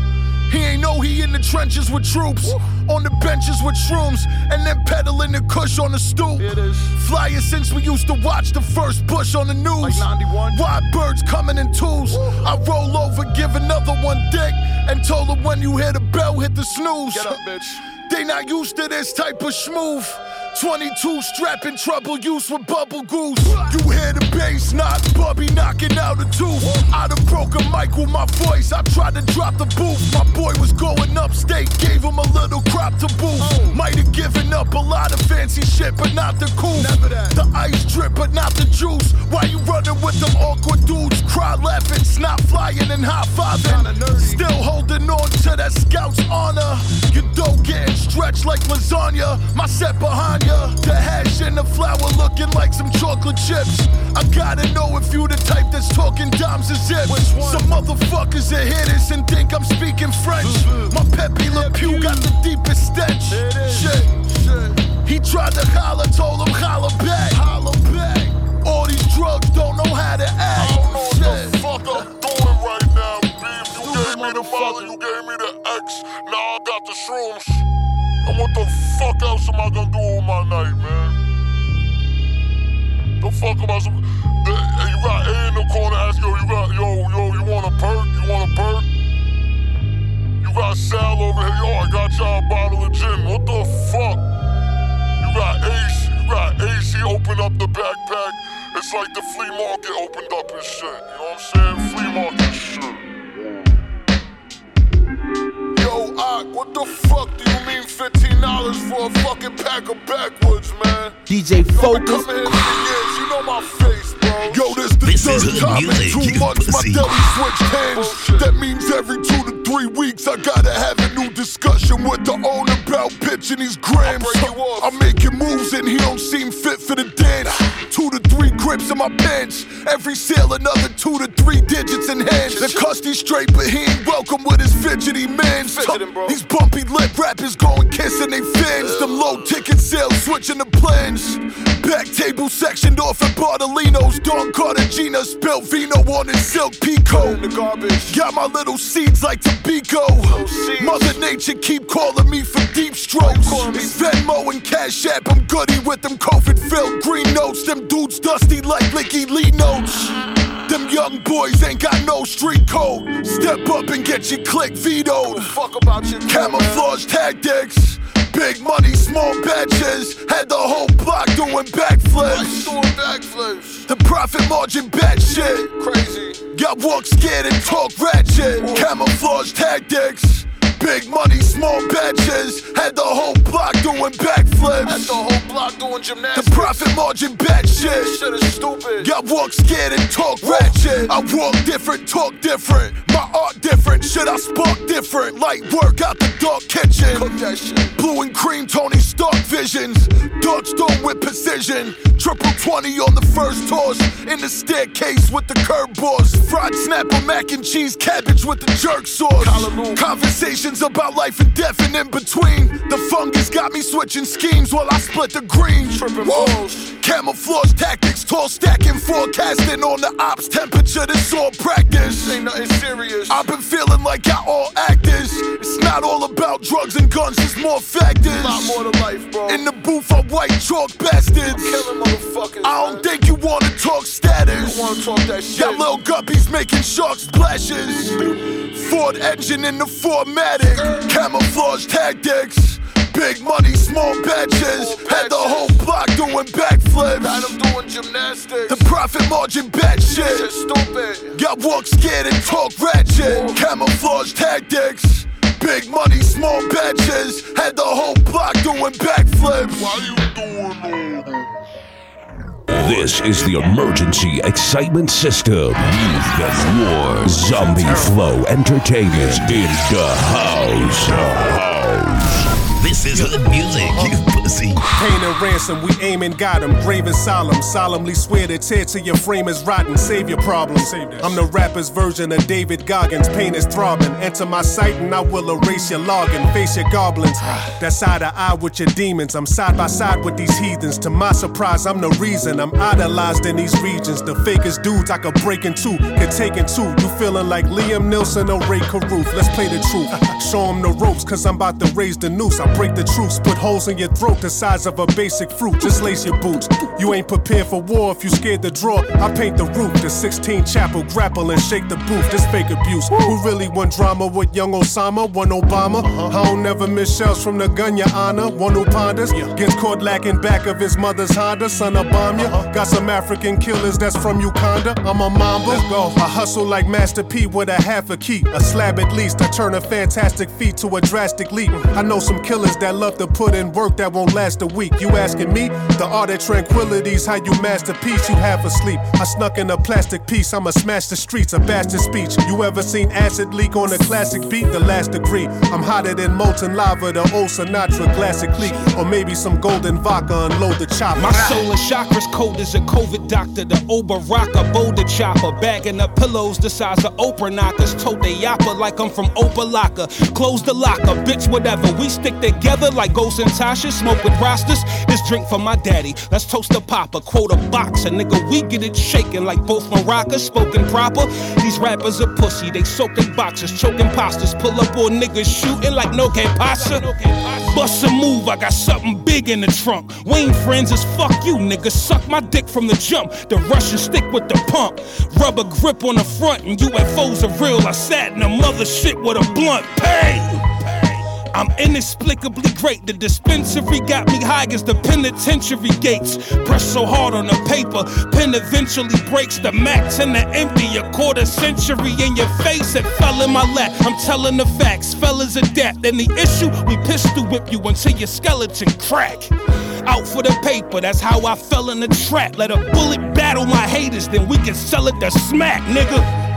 S22: He ain't know he in the trenches with troops, on the benches with shrooms, and then peddling the kush on the stoop. It is. Flyer since we used to watch the first Bush on the news. Like 91. Wild birds coming in twos. I roll over, give another one dick, and told him when you hear the bell, hit the snooze. Get up, bitch. They not used to this type of schmooth. 22 strapping trouble use with bubble goose. You hear the bass knock, Bubby knocking out a tooth. I done broke a mic with my voice. I tried to drop the booth. My boy was going upstate, gave him a little crop to boot. Might have given up a lot of fancy shit, but not the cool. The ice drip, but not the juice. Why you running with them awkward dudes? Cry laughing, snot flying and high fiving. Still holding on to that scout's honor. Your dough getting stretched like lasagna. My set behind ya. The hash and the flour looking like some chocolate chips. I gotta know if you the type that's talking dimes and zips. Some motherfuckers that hear this and think I'm speaking French. My Pepe Le Pew got the deepest stench. Shit. He tried to holler, told him holler back. Holler back. All these drugs don't know how to act. I don't know what the fuck I'm doing right now, beef. You gave me the father, you gave me the X. Now I got the shrooms. And what the fuck else am I gonna do with my night, man? The fuck I? some- you got A in the corner asking, yo, you got, yo, yo, you want a perk? You want a perk? You got Sal over here, yo, I got y'all a bottle of gin. What the fuck? You got Ace, you got Ace, he opened up the backpack. It's like the flea market opened up and shit. You know what I'm saying? Flea market shit. What the fuck do you mean $15 for a fucking pack of backwoods, man?
S16: DJ Focuz.
S22: Come here for years, you know my face, bro. Yo, this the
S7: This is
S22: third
S7: hood
S22: time in
S7: music,
S22: two months my deli switched hands. That means every two to three weeks I gotta have a new discussion with the owner about pitching these grams. I'm making moves and he don't seem fit for the dance. Two to three grips in my pants. Every sale another two to three digits in hands. The custy straight, but he ain't welcome with his fidgety mans. These bumpy lip rappers going kissing they fans. Them low ticket sales switching the plans. Back table sectioned off at Bartolino's. Don Cartagena spilled vino on his silk pico. Got my little seeds like Tabico. Mother Nature keep calling me for deep strokes. It's Venmo and Cash App, I'm goody with them COVID filled green notes. Them dudes dusty like Licky Lee notes. Them young boys ain't got no street code. Step up and get your click vetoed. Fuck about your camouflage tactics. Big money, small batches. Had the whole block doing backflips. Doing backflips. The profit margin bat shit. Crazy. Got walk scared and talk ratchet. Camouflage tactics. Big money, small batches. Had the whole block doing backflips. Had the whole block doing gymnastics. The profit margin bat shit. Shit is stupid. Got walk scared and talk ratchet. I walk different, talk different. My art different. Shit I spark different. Light work out the dark kitchen. Cook that shit. Blue and cream, Tony Stark visions. Dodge stone with precision. Triple 20 on the first toss. In the staircase with the curb balls. Fried snapper, mac and cheese, cabbage with the jerk sauce. Conversations about life and death and in between. The fungus got me switching schemes while I split the green. Tripping balls. Camouflage tactics, tall stacking, forecasting on the ops temperature. This all practice. Ain't nothing serious. I've been feeling like I all actors. It's not all about drugs and guns, it's more factors. A lot more to life, bro. In the booth, I'm white chalk bastards. I'm killing motherfuckers. I don't think you wanna talk status. wanna talk that shit. Got little guppies making shark splashes. Ford engine in the 4matic. Camouflage tactics. Big money, small batches. Had the whole block doing backflips. Had them doing gymnastics. The profit margin bat shit. stupid. Got walk scared and talk ratchet. Camouflage tactics. Big money, small batches. Had the whole block doing backflips. Why you doing all
S27: This is the emergency excitement system. You've got more zombie flow entertainment in the house.
S7: This is hood music, you.
S28: Pain and ransom, we aim and got 'em. Grave and solemn, solemnly swear to tear to your frame is rotten. Save your problems. I'm the rapper's version of David Goggins. Pain is throbbing. Enter my sight and I will erase your login. Face your goblins. That's eye to eye with your demons. I'm side by side with these heathens. To my surprise, I'm the reason. I'm idolized in these regions. The fakest dudes I could break into, could take into. You feeling like Liam Neeson or Rae Carruth? Let's play the truth. Show 'em the ropes, cause I'm about to raise the noose. I break the truth, put holes in your throat the size of a basic fruit. Just lace your boots. You ain't prepared for war if you scared to draw. I paint the roof. The Sistine chapel grapple and shake the booth. This fake abuse. Who really want drama with young Osama? One Obama. Uh-huh. I don't never miss shells from the gun, your honor. One who ponders. Gets caught lacking back of his mother's Honda. Son of bomb ya. Uh-huh. Got some African killers that's from Uganda. I'm a mamba. Let's Go. I hustle like Master P with a half a key. A slab at least. I turn a fantastic feat to a drastic leap. Mm-hmm. I know some killers that love to put in work that won't last a week. You asking me? The art of tranquility's how you masterpiece. You half asleep. I snuck in a plastic piece. I'ma smash the streets. A bastard speech. You ever seen acid leak on a classic beat? The last degree. I'm hotter than molten lava. The old Sinatra classic leak. Or maybe some golden vodka. Unload the chopper.
S29: My soul and chakras cold as a COVID doctor. The Oberaka boulder chopper. Bagging up pillows the size of Oprah knockers. Told they yapper like I'm from Opa-locka. Close the locker, bitch, whatever. We stick together like Ghost and Tasha. Smoke with rosters. This drink for my daddy. Let's toast the papa. Quote a boxer. Nigga, we get it shaking like both maracas. Spoken proper. These rappers are pussy. They soak in boxes. Choking posters. Pull up on niggas shooting like no que pasa. Bust a move. I got something big in the trunk. We ain't friends as fuck you, nigga. Suck my dick from the jump. The Russian stick with the pump. Rubber grip on the front. And UFOs are real. I sat in a mother shit with a blunt. Pay! I'm inexplicably great. The dispensary got me high as the penitentiary gates. Press so hard on the paper, pen eventually breaks. The max and the empty, a quarter century in your face. It fell in my lap. I'm telling the facts, fellas adapt. And the issue, we pistol whip you until your skeleton crack. Out for the paper, that's how I fell in the trap. Let a bullet battle my haters, then we can sell it to smack, nigga.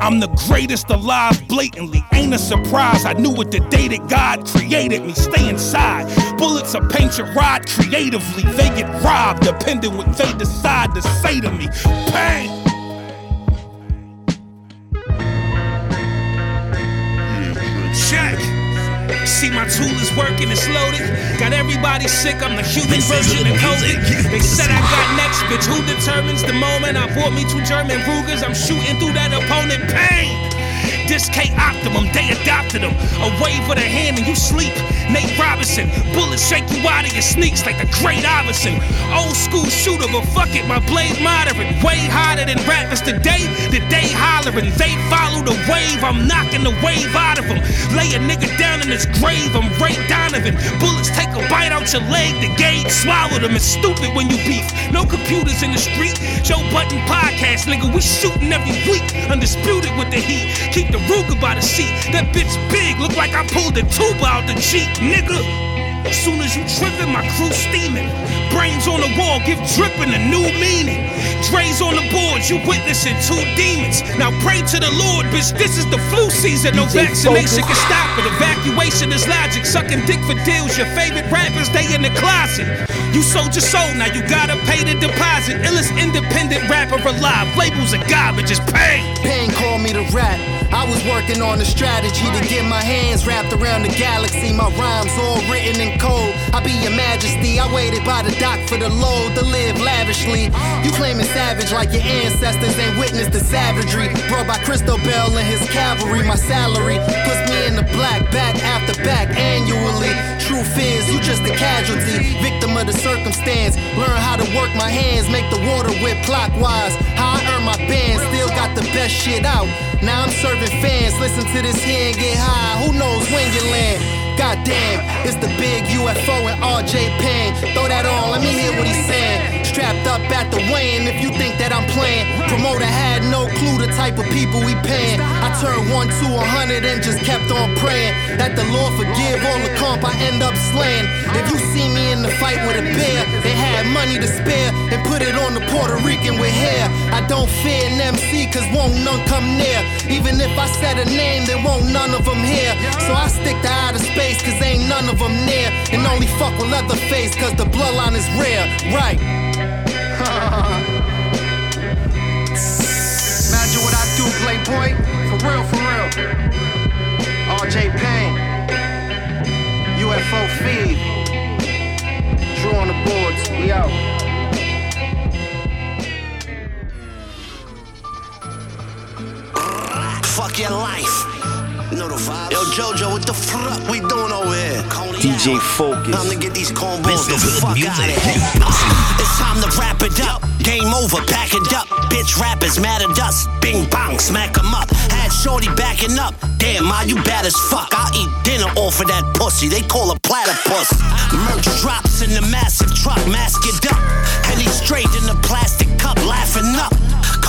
S29: I'm the greatest alive blatantly. Ain't a surprise. I knew it the day that God created me. Stay inside. Bullets are paint your ride creatively. They get robbed depending what they decide to say to me. Pain. See my tool is working, it's loaded. Got everybody sick, I'm the human version of COVID. They said I got next, bitch. Who determines the moment? I bought me two German Rugers. I'm shooting through that opponent. Pain. This K Optimum, they adopted him. A wave of the hand and you sleep. Nate Robinson, bullets shake you out of your sneaks like the great Iverson. Old school shooter, but fuck it, my blade moderate. Way hotter than rappers today. The day hollering, they follow the wave. I'm knocking the wave out of them. Lay a nigga down in his grave, I'm Ray Donovan. Bullets take a bite out your leg, the gauge swallow them. It's stupid when you beef. No computers in the street. Joe Budden podcast, nigga, we shooting every week. Undisputed with the heat. Keep the Ruger by the seat. That bitch big, look like I pulled a tuba out the Jeep, nigga. Soon as you trippin', my crew steaming. Brains on the wall, give drippin' a new meaning. Dre's on the boards, you witnessing two demons. Now pray to the Lord, bitch. This is the flu season. No vaccination can stop it. Evacuation is logic. Sucking dick for deals. Your favorite rappers, they in the closet. You sold your soul, now you gotta pay the deposit. Illest independent rapper alive. Labels are garbage, it's pain.
S8: Pain called me to rap. I was working on a strategy to get my hands wrapped around the galaxy. My rhymes all written in code. I be your majesty. I waited by the dock for the load to live lavishly. You claiming savage like your ancestors ain't witnessed the savagery. Brought by Christo Bell and his cavalry. My salary puts me in the black back after back annually. Truth is, you just a casualty, victim of the circumstance. Learn how to work my hands, make the water whip clockwise. How I earn my bands, still got the best shit out. Now I'm serving fans, listen to this here and get high. Who knows when you land? Goddamn, it's the big UFO and RJ Payne. Throw that on, let me hear what he's saying. Strapped up at the weighing if you think that I'm playing. Promoter had no clue the type of people we paying. I turned one to a hundred and just kept on praying that the Lord forgive all the comp I end up slaying. If you see me in the fight with a bear, they had money to spare and put it on the Puerto Rican with hair. I don't fear an MC cause won't none come near. Even if I said a name, there won't none of them here. So I stick to outer space cause ain't none of them near. And only fuck with Leatherface cause the bloodline is rare. Right. Imagine what I do, Playboy. For real, for real. RJ Payne. UFO Fev. Drew on the boards. We out.
S30: Fuck your life. You know the vibes. Yo, JoJo, what the fuck we doing over here?
S31: DJ Focuz.
S30: Time to get these cornballs the fuck out of here. It's time to wrap it up. Game over, pack it up. Bitch rappers mad at us. Bing bang, smack 'em up. Shorty backing up. Damn, ma, you bad as fuck. I'll eat dinner off of that pussy. They call a platypus. Merch drops in the massive truck, mask it up. Henny straight in the plastic cup, laughing up.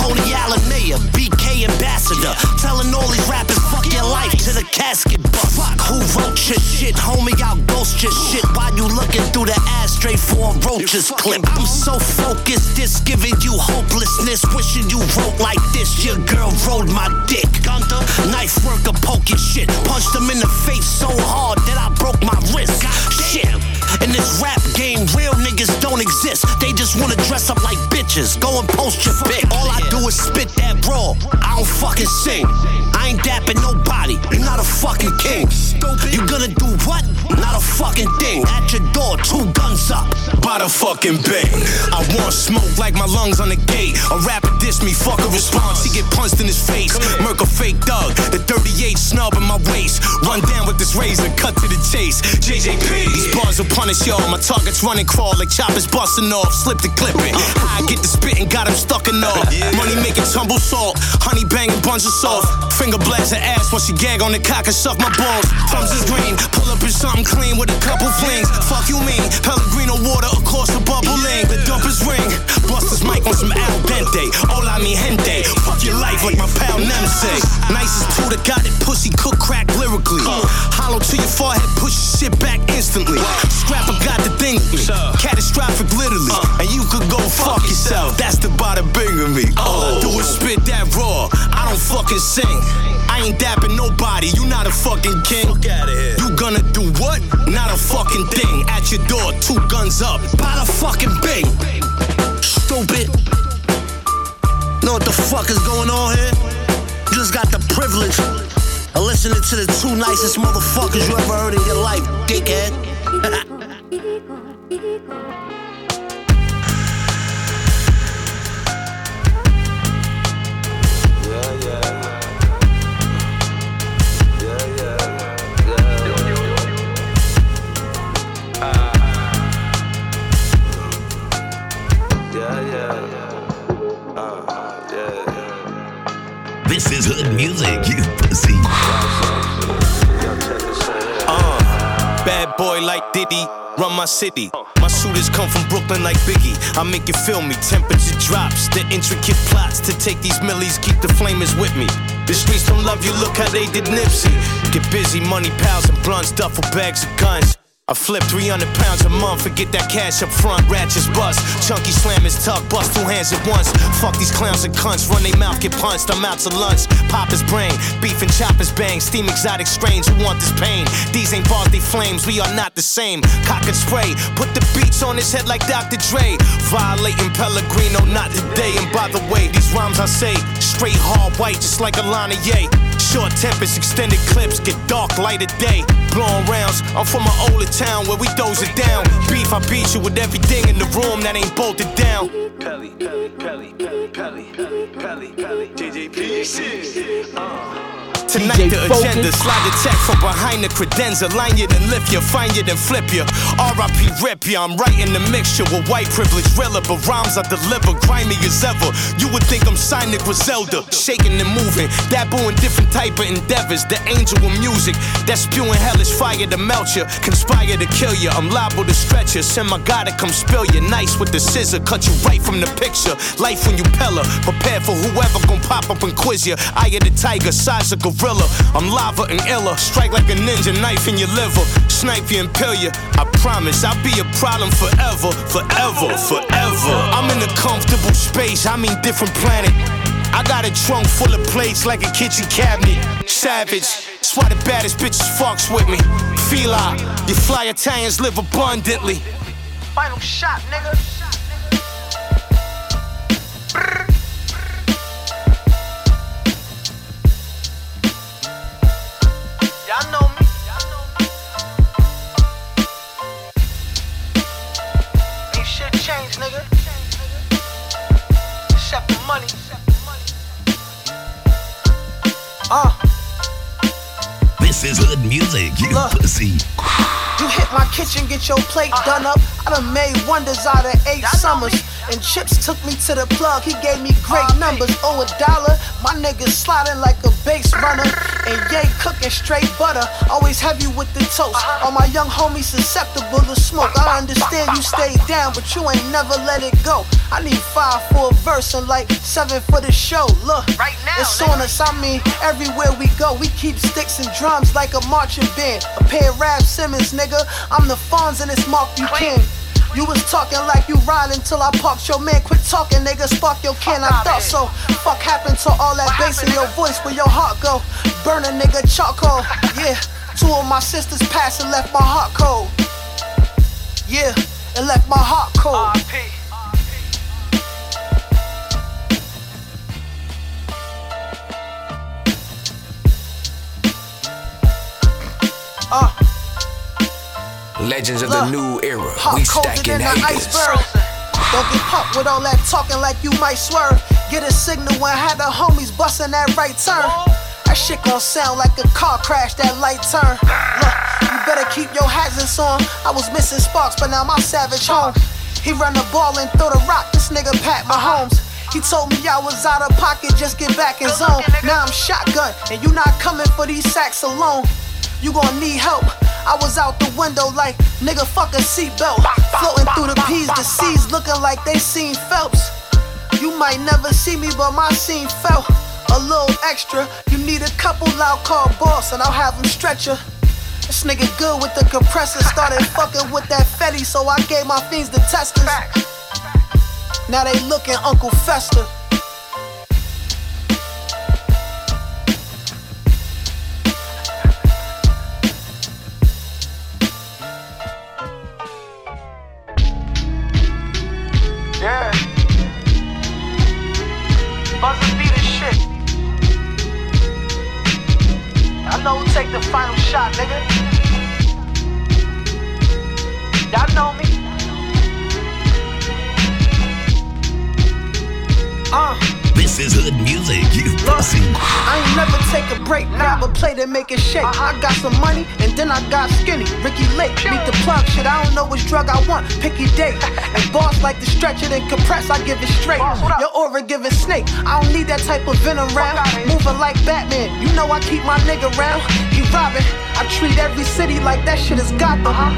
S30: Coney Island Mayor, BK ambassador. Telling all these rappers, fuck your life to the casket bus. Who wrote your shit? Homie, I'll ghost your shit while you looking through the ashtray for a roaches clip. I'm so focused, this giving you hopelessness. Wishing you wrote like this. Your girl rolled my dick. Gunther, knife worker poking shit. Punched him in the face so hard that I broke my wrist. Shit. In this rap game, real niggas don't exist. They just wanna dress up like bitches. Go and post your pic. All I do is spit that raw. I don't fucking sing. I ain't dapping nobody. You're not a fucking king. You gonna do what? Not a fucking thing. At your door, two guns up.
S21: By the fucking bang. I want smoke like my lungs on the gate. A rapper diss me, fuck a response. He get punched in his face. Merc a fake dog. The 38 snub in my waist. Run down with this razor, cut to the chase. JJP. These bars will punish y'all. My targets running crawl like choppers busting off. Slip the clip it. I get the spit and got him stuck in off. Money making tumble salt. Honey banging buns of soft. Finger blast her ass while she gag on the cock and suck my balls. Thumbs is green. Pull up in something clean with a couple flings. Fuck you mean? Pellegrino water across the bubbling. The dump is ring. Bust his mic on some al dente. Hola mi gente. Fuck your life like my pal Nem say. Nicest two that got it pussy cook crack lyrically. Hollow to your forehead, push your shit back instantly. Scrap, Scrapper got the thing with me. Catastrophic literally. Uh. And you could go fuck yourself. That's the bada bing of me. All I do is spit that raw. I don't fucking sing. I ain't dapping nobody. You not a fucking king. Fuck out of here. You gonna do what? Not a fucking thing. At your door, two guns up.
S30: By the fucking bing. Stupid. Know what the fuck is going on here? Just got the privilege of listening to the two nicest motherfuckers you ever heard in your life, dickhead.
S7: This is hood music, you pussy.
S21: Uh, bad boy like Diddy, run my city. My shooters come from Brooklyn like Biggie. I make you feel me. Temperature drops, the intricate plots to take these millies, keep the flamers with me. The streets don't love you, look how they did Nipsey. Get busy, money, pals, and blunts, duffel bags of guns. I flip 300 pounds a month, forget that cash up front, ratchets bust. Chunky slam his tuck, bust two hands at once. Fuck these clowns and cunts, run they mouth, get punched, I'm out to lunch. Pop his brain, beef and choppers bang, steam exotic strains, who want this pain? These ain't bars, they flames, we are not the same. Cock and spray, put the beats on his head like Dr. Dre. Violating Pellegrino, not today. And by the way, these rhymes I say, straight hard white, just like a line of yay. Short tempers, extended clips, get dark light of day. Blowing rounds, I'm from an older town where we doze it down. Beef, I beat you with everything in the room that ain't bolted down. Pelly, Pelly, Pelly, Pelly, Pelly, Pelly, Pelly. Tonight
S16: DJ
S21: the
S16: Focuz.
S21: agenda, slide the tech from behind the credenza, line you then lift you, find you then flip you. R.I.P. rip you, I'm right in the mixture with white privilege, realer, but rhymes I deliver, grimy as ever. You would think I'm signed to Griselda, shaking and moving, dabble in different type of endeavors. The angel of music, that's spewing hellish fire to melt you, conspire to kill you. I'm liable to stretch you, send my guy to come spill you. Nice with the scissor, cut you right from the picture. Life when you peller, prepare for whoever gon' pop up and quiz you. Eye of the tiger, size of gorilla. I'm lava and iller, strike like a ninja knife in your liver. Snipe you and pill you. I promise I'll be a problem forever, forever, forever. I'm in a comfortable space, I mean different planet. I got a trunk full of plates like a kitchen cabinet. Savage, that's why the baddest bitches fucks with me. Fila, you fly Italians live abundantly.
S9: Final shot, nigga. Y'all
S32: kitchen, get your plate done up. I done made wonders out of eight summers. And Chips took me to the plug, he gave me great numbers. Oh, a dollar, my niggas sliding like a base runner. And yay, cooking straight butter, always heavy with the toast. All my young homies susceptible to smoke. I understand you stayed down, but you ain't never let it go. I need five for a verse and like seven for the show. Look, right now, it's on us, I mean, everywhere we go, we keep sticks and drums like a marching band. A pair of Rap Simmons, nigga. I'm the Fonz and it's Mark Buchanan. You was talking like you riding till I parked your man. Quit talking, nigga. Spark your can. I thought so. Fuck happened to all that bass in your voice where your heart go? Burn a nigga charcoal. Yeah. Two of my sisters passed and left my heart cold. Yeah, and left my heart cold. Uh,
S5: Legends of the new era. We stacking haters.
S32: iceberg. Don't get popped with all that talking like you might swerve. Get a signal when I had the homies busting that right turn. That shit gon' sound like a car crash, that light turn. Look, you better keep your hazards on. I was missing sparks, but now my savage home. He run the ball and throw the rock. This nigga Pat Mahomes. He told me I was out of pocket, just get back in zone. Now I'm shotgun, and you not coming for these sacks alone. You gon' need help. I was out the window like nigga fuck a seatbelt. Floating through the P's, the C's looking like they seen Phelps. You might never see me, but my scene felt a little extra. You need a couple, I'll call boss and I'll have him stretch ya. This nigga good with the compressor. Started fucking with that Fetty, so I gave my fiends the testers. Now they looking Uncle Fester.
S7: Is hood music, you pussy.
S32: I ain't never take a break, grab a plate and make it shake. Uh-huh. I got some money and then I got skinny. Ricki Lake, meet the plug shit. I don't know which drug I want. Picky date. And boss like to stretch it and compress, I give it straight. Your aura give it snake. I don't need that type of venom round. Moving like Batman. You know I keep my nigga round. He robbing. I treat every city like that shit is Gotham. Uh-huh.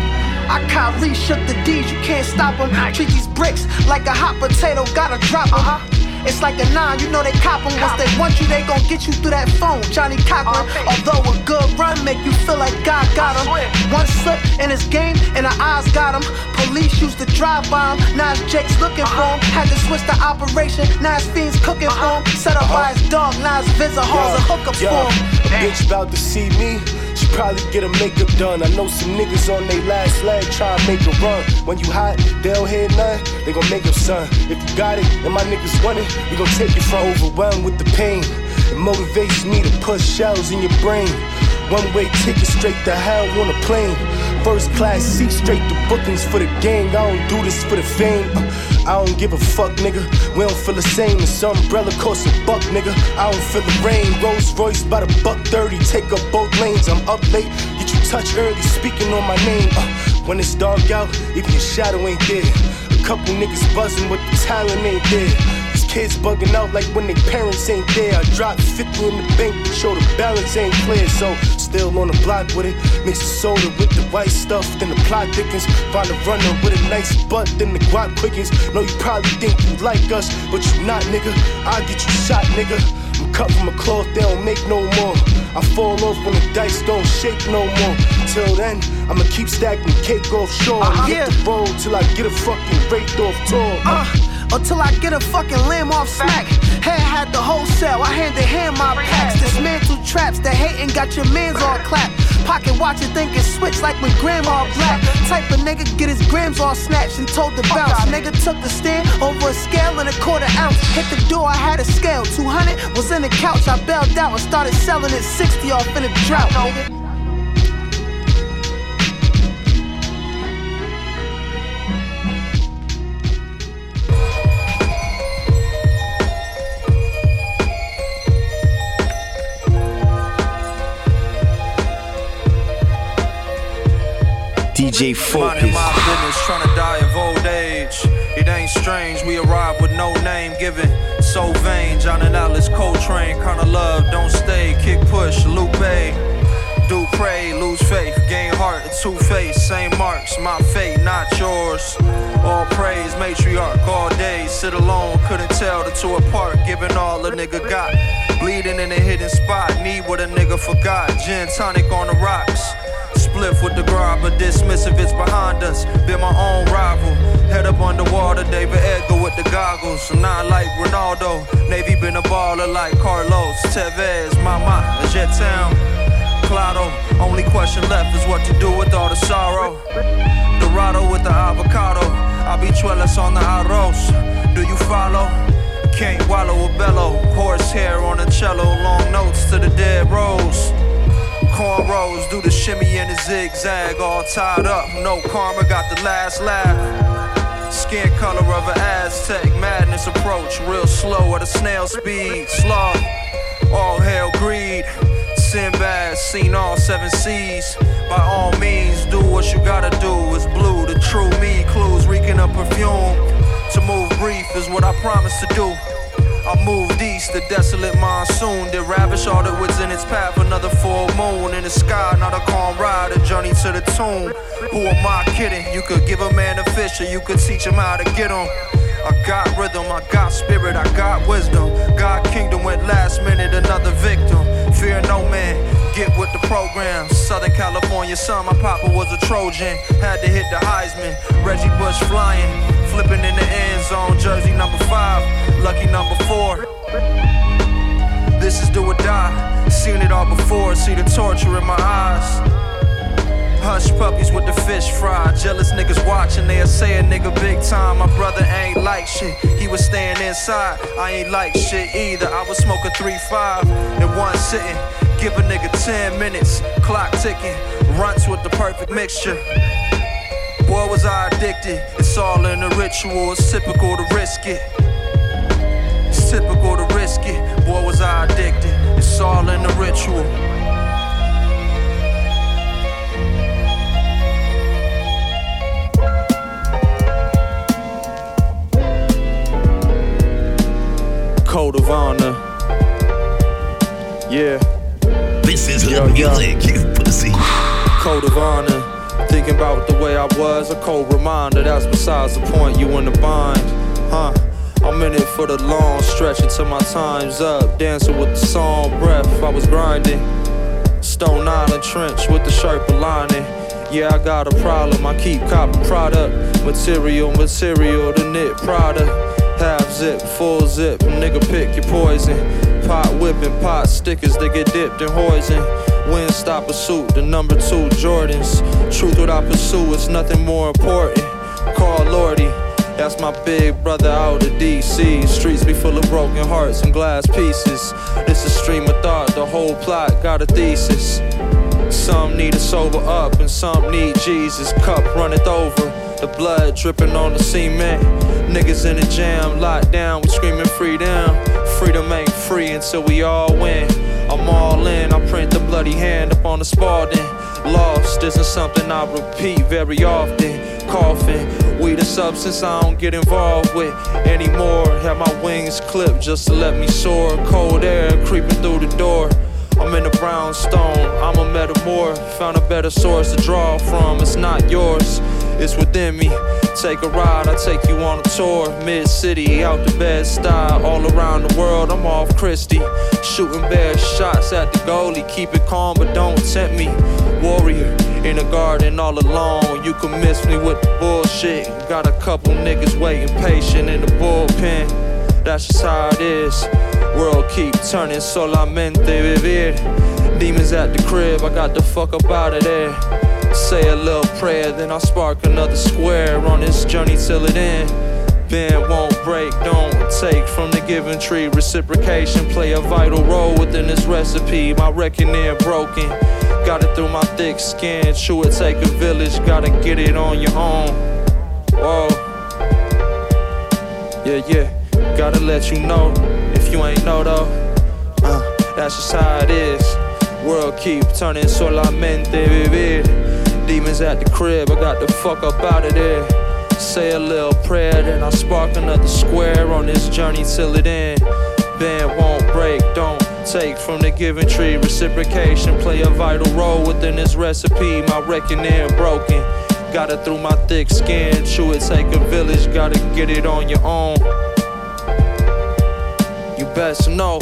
S32: I Kyrie shook the D's, you can't stop him. Treat these bricks like a hot potato, gotta drop him. It's like a nine, you know they cop 'em. Once they want you, they gon' get you through that phone. Johnnie Cochran. Although a good run make you feel like God got him. One slip in his game, and the eyes got him. Police used to drive by him. Now it's Jake's looking for him. Uh-huh. Had to switch the operation. Now it's Fiends cooking for uh-huh. him. Set up by his uh-huh. dog. Now it's Vince Halls and hookups for him.
S33: A bitch about to see me. She probably get her makeup done. I know some niggas on they last leg try to make a run. When you hot, they don't hear none. They gon' make up son. If you got it and my niggas want it, we gon' take it from overwhelmed with the pain. It motivates me to push shells in your brain. One way ticket straight to hell on a plane. First class seat straight to bookings for the gang. I don't do this for the fame. Uh, I don't give a fuck, nigga. We don't feel the same. This umbrella costs a buck, nigga. I don't feel the rain. Rolls Royce by the buck 30. Take up both lanes. I'm up late. Get you touch early. Speaking on my name. Uh, when it's dark out, even your shadow ain't there. A couple niggas buzzing, but the talent ain't there. These kids bugging out like when their parents ain't there. I dropped 50 in the bank show the balance ain't clear. So still on the block with it. Mix the soda with the white stuff, then the plot thickens. Find a runner with a nice butt, then the guap quickens. Know you probably think you like us, but you not, nigga. I'll get you shot, nigga. I'm cut from a cloth, they don't make no more. I fall off when the dice don't shake no more. Till then, I'ma keep stacking cake offshore.
S32: Uh-huh.
S33: Hit the road till I get a fucking raped off tour.
S32: Uh, until I get a fucking limb off smack. Head had the wholesale, I handed him my packs. Dismantle traps, the hating got your mans all clapped. Pocket watching, thinking switch like when grandma black. Type of nigga get his grams all snatched and told to bounce. Nigga took the stand over a scale and a quarter ounce. Hit the door, I had a scale. 200 was in the couch, I bailed out and started selling it 60 off in a drought, nigga.
S31: DJ Focuz.
S34: Minding my business, trying to die of old age. It ain't strange, we arrive with no name given. So vain, John and Alice Coltrane. Kinda love, don't stay. Kick push, Lupe. Do pray, lose faith, gain heart, a two face, same marks, my fate, not yours. All praise, matriarch, all day, sit alone, couldn't tell the two apart, giving all a nigga got. Bleeding in a hidden spot, need what a nigga forgot. Gin tonic on the rocks. Spliff with the grab, but dismissive, it's behind us. Been my own rival. Head up underwater, David Edgar with the goggles. I'm not like Ronaldo. Navy been a baller like Carlos, Tevez, Mama, a Jet Town. Claro, only question left is what to do with all the sorrow. Dorado with the avocado, habichuelas on the arroz. Do you follow? Can't wallow a bellow. Horsehair on a cello, long notes to the dead rose. Cornrows, do the shimmy and the zigzag, all tied up. No karma, got the last laugh. Skin color of an Aztec, madness approach, real slow at a snail speed. Sloth, all hail greed. Sinbad, seen all seven seas. By all means, do what you gotta do. It's blue, the true me. Clues reeking of perfume. To move brief is what I promise to do. I moved east, the desolate monsoon did ravish all that was in its path. Another full moon in the sky, not a calm ride, a journey to the tomb. Who am I kidding? You could give a man a fish, or you could teach him how to get him. I got rhythm, I got spirit, I got wisdom. God kingdom went last minute, another victim. Fear no man, get with the program. Southern California son, my papa was a Trojan. Had to hit the Heisman. Reggie Bush flying, flipping in the end zone. Jersey number five, lucky number four. This is do or die. Seen it all before, see the torture in my eyes. Hush puppies with the fish fry. Jealous niggas watching, they'll say a nigga big time. My brother ain't like shit, he was staying inside. I ain't like shit either. I was smoking 3-5 in one sitting. Give a nigga 10 minutes, clock ticking. Runs with the perfect mixture. Boy, was I addicted. It's all in the ritual, it's typical to risk it. It's typical to risk it. Boy, was I addicted. It's all in the ritual. Code of honor. Yeah.
S7: This is hood music, you pussy.
S34: Code of honor. Thinking about the way I was, a cold reminder. That's besides the point. You in the bind, huh? I'm in it for the long stretch until my time's up. Dancing with the song breath, I was grinding. Stone Island trench with the Sherpa lining. Yeah, I got a problem. I keep copping product, material, material, the knit product. Half zip, full zip, nigga pick your poison. Pot whipping, pot stickers they get dipped in poison. Wind stop pursuit, the number two Jordans. Truth I pursue, it's nothing more important. Call Lordy, that's my big brother out of DC. Streets be full of broken hearts and glass pieces. This a stream of thought, the whole plot got a thesis. Some need to sober up and some need Jesus. Cup runneth over, the blood dripping on the cement. Niggas in the jam, locked down, we screaming freedom. Freedom ain't free until we all win. I'm all in, I print the bloody hand up on the Spalding. Lost isn't something I repeat very often. Coughing, weed a substance I don't get involved with anymore. Have my wings clipped just to let me soar. Cold air creeping through the door. I'm in a brownstone, I'm a metamorph. Found a better source to draw from, it's not yours, it's within me. Take a ride, I take you on a tour. Mid city, out the Bed-Stuy, all around the world. I'm off Christie, shooting bare shots at the goalie. Keep it calm, but don't tempt me. Warrior in the garden all alone. You can miss me with the bullshit. Got a couple niggas waiting patient in the bullpen. That's just how it is. World keep turning, solamente vivir. Demons at the crib, I got the fuck up out of there. Say a little prayer, then I spark another square on this journey till it end. Bend won't break, don't take from the given tree. Reciprocation play a vital role within this recipe. My reckoning broken, got it through my thick skin. True, it take a village, gotta get it on your own. Whoa, yeah, yeah, gotta let you know if you ain't know though. Uh, that's just how it is. World keep turning solamente vivir. Demons at the crib, I got the fuck up out of there. Say a little prayer, then I spark another square on this journey till it end. Band won't break, don't take from the giving tree. Reciprocation play a vital role within this recipe. My reckoning broken. Got it through my thick skin. Chew it take a village, gotta get it on your own. You best know.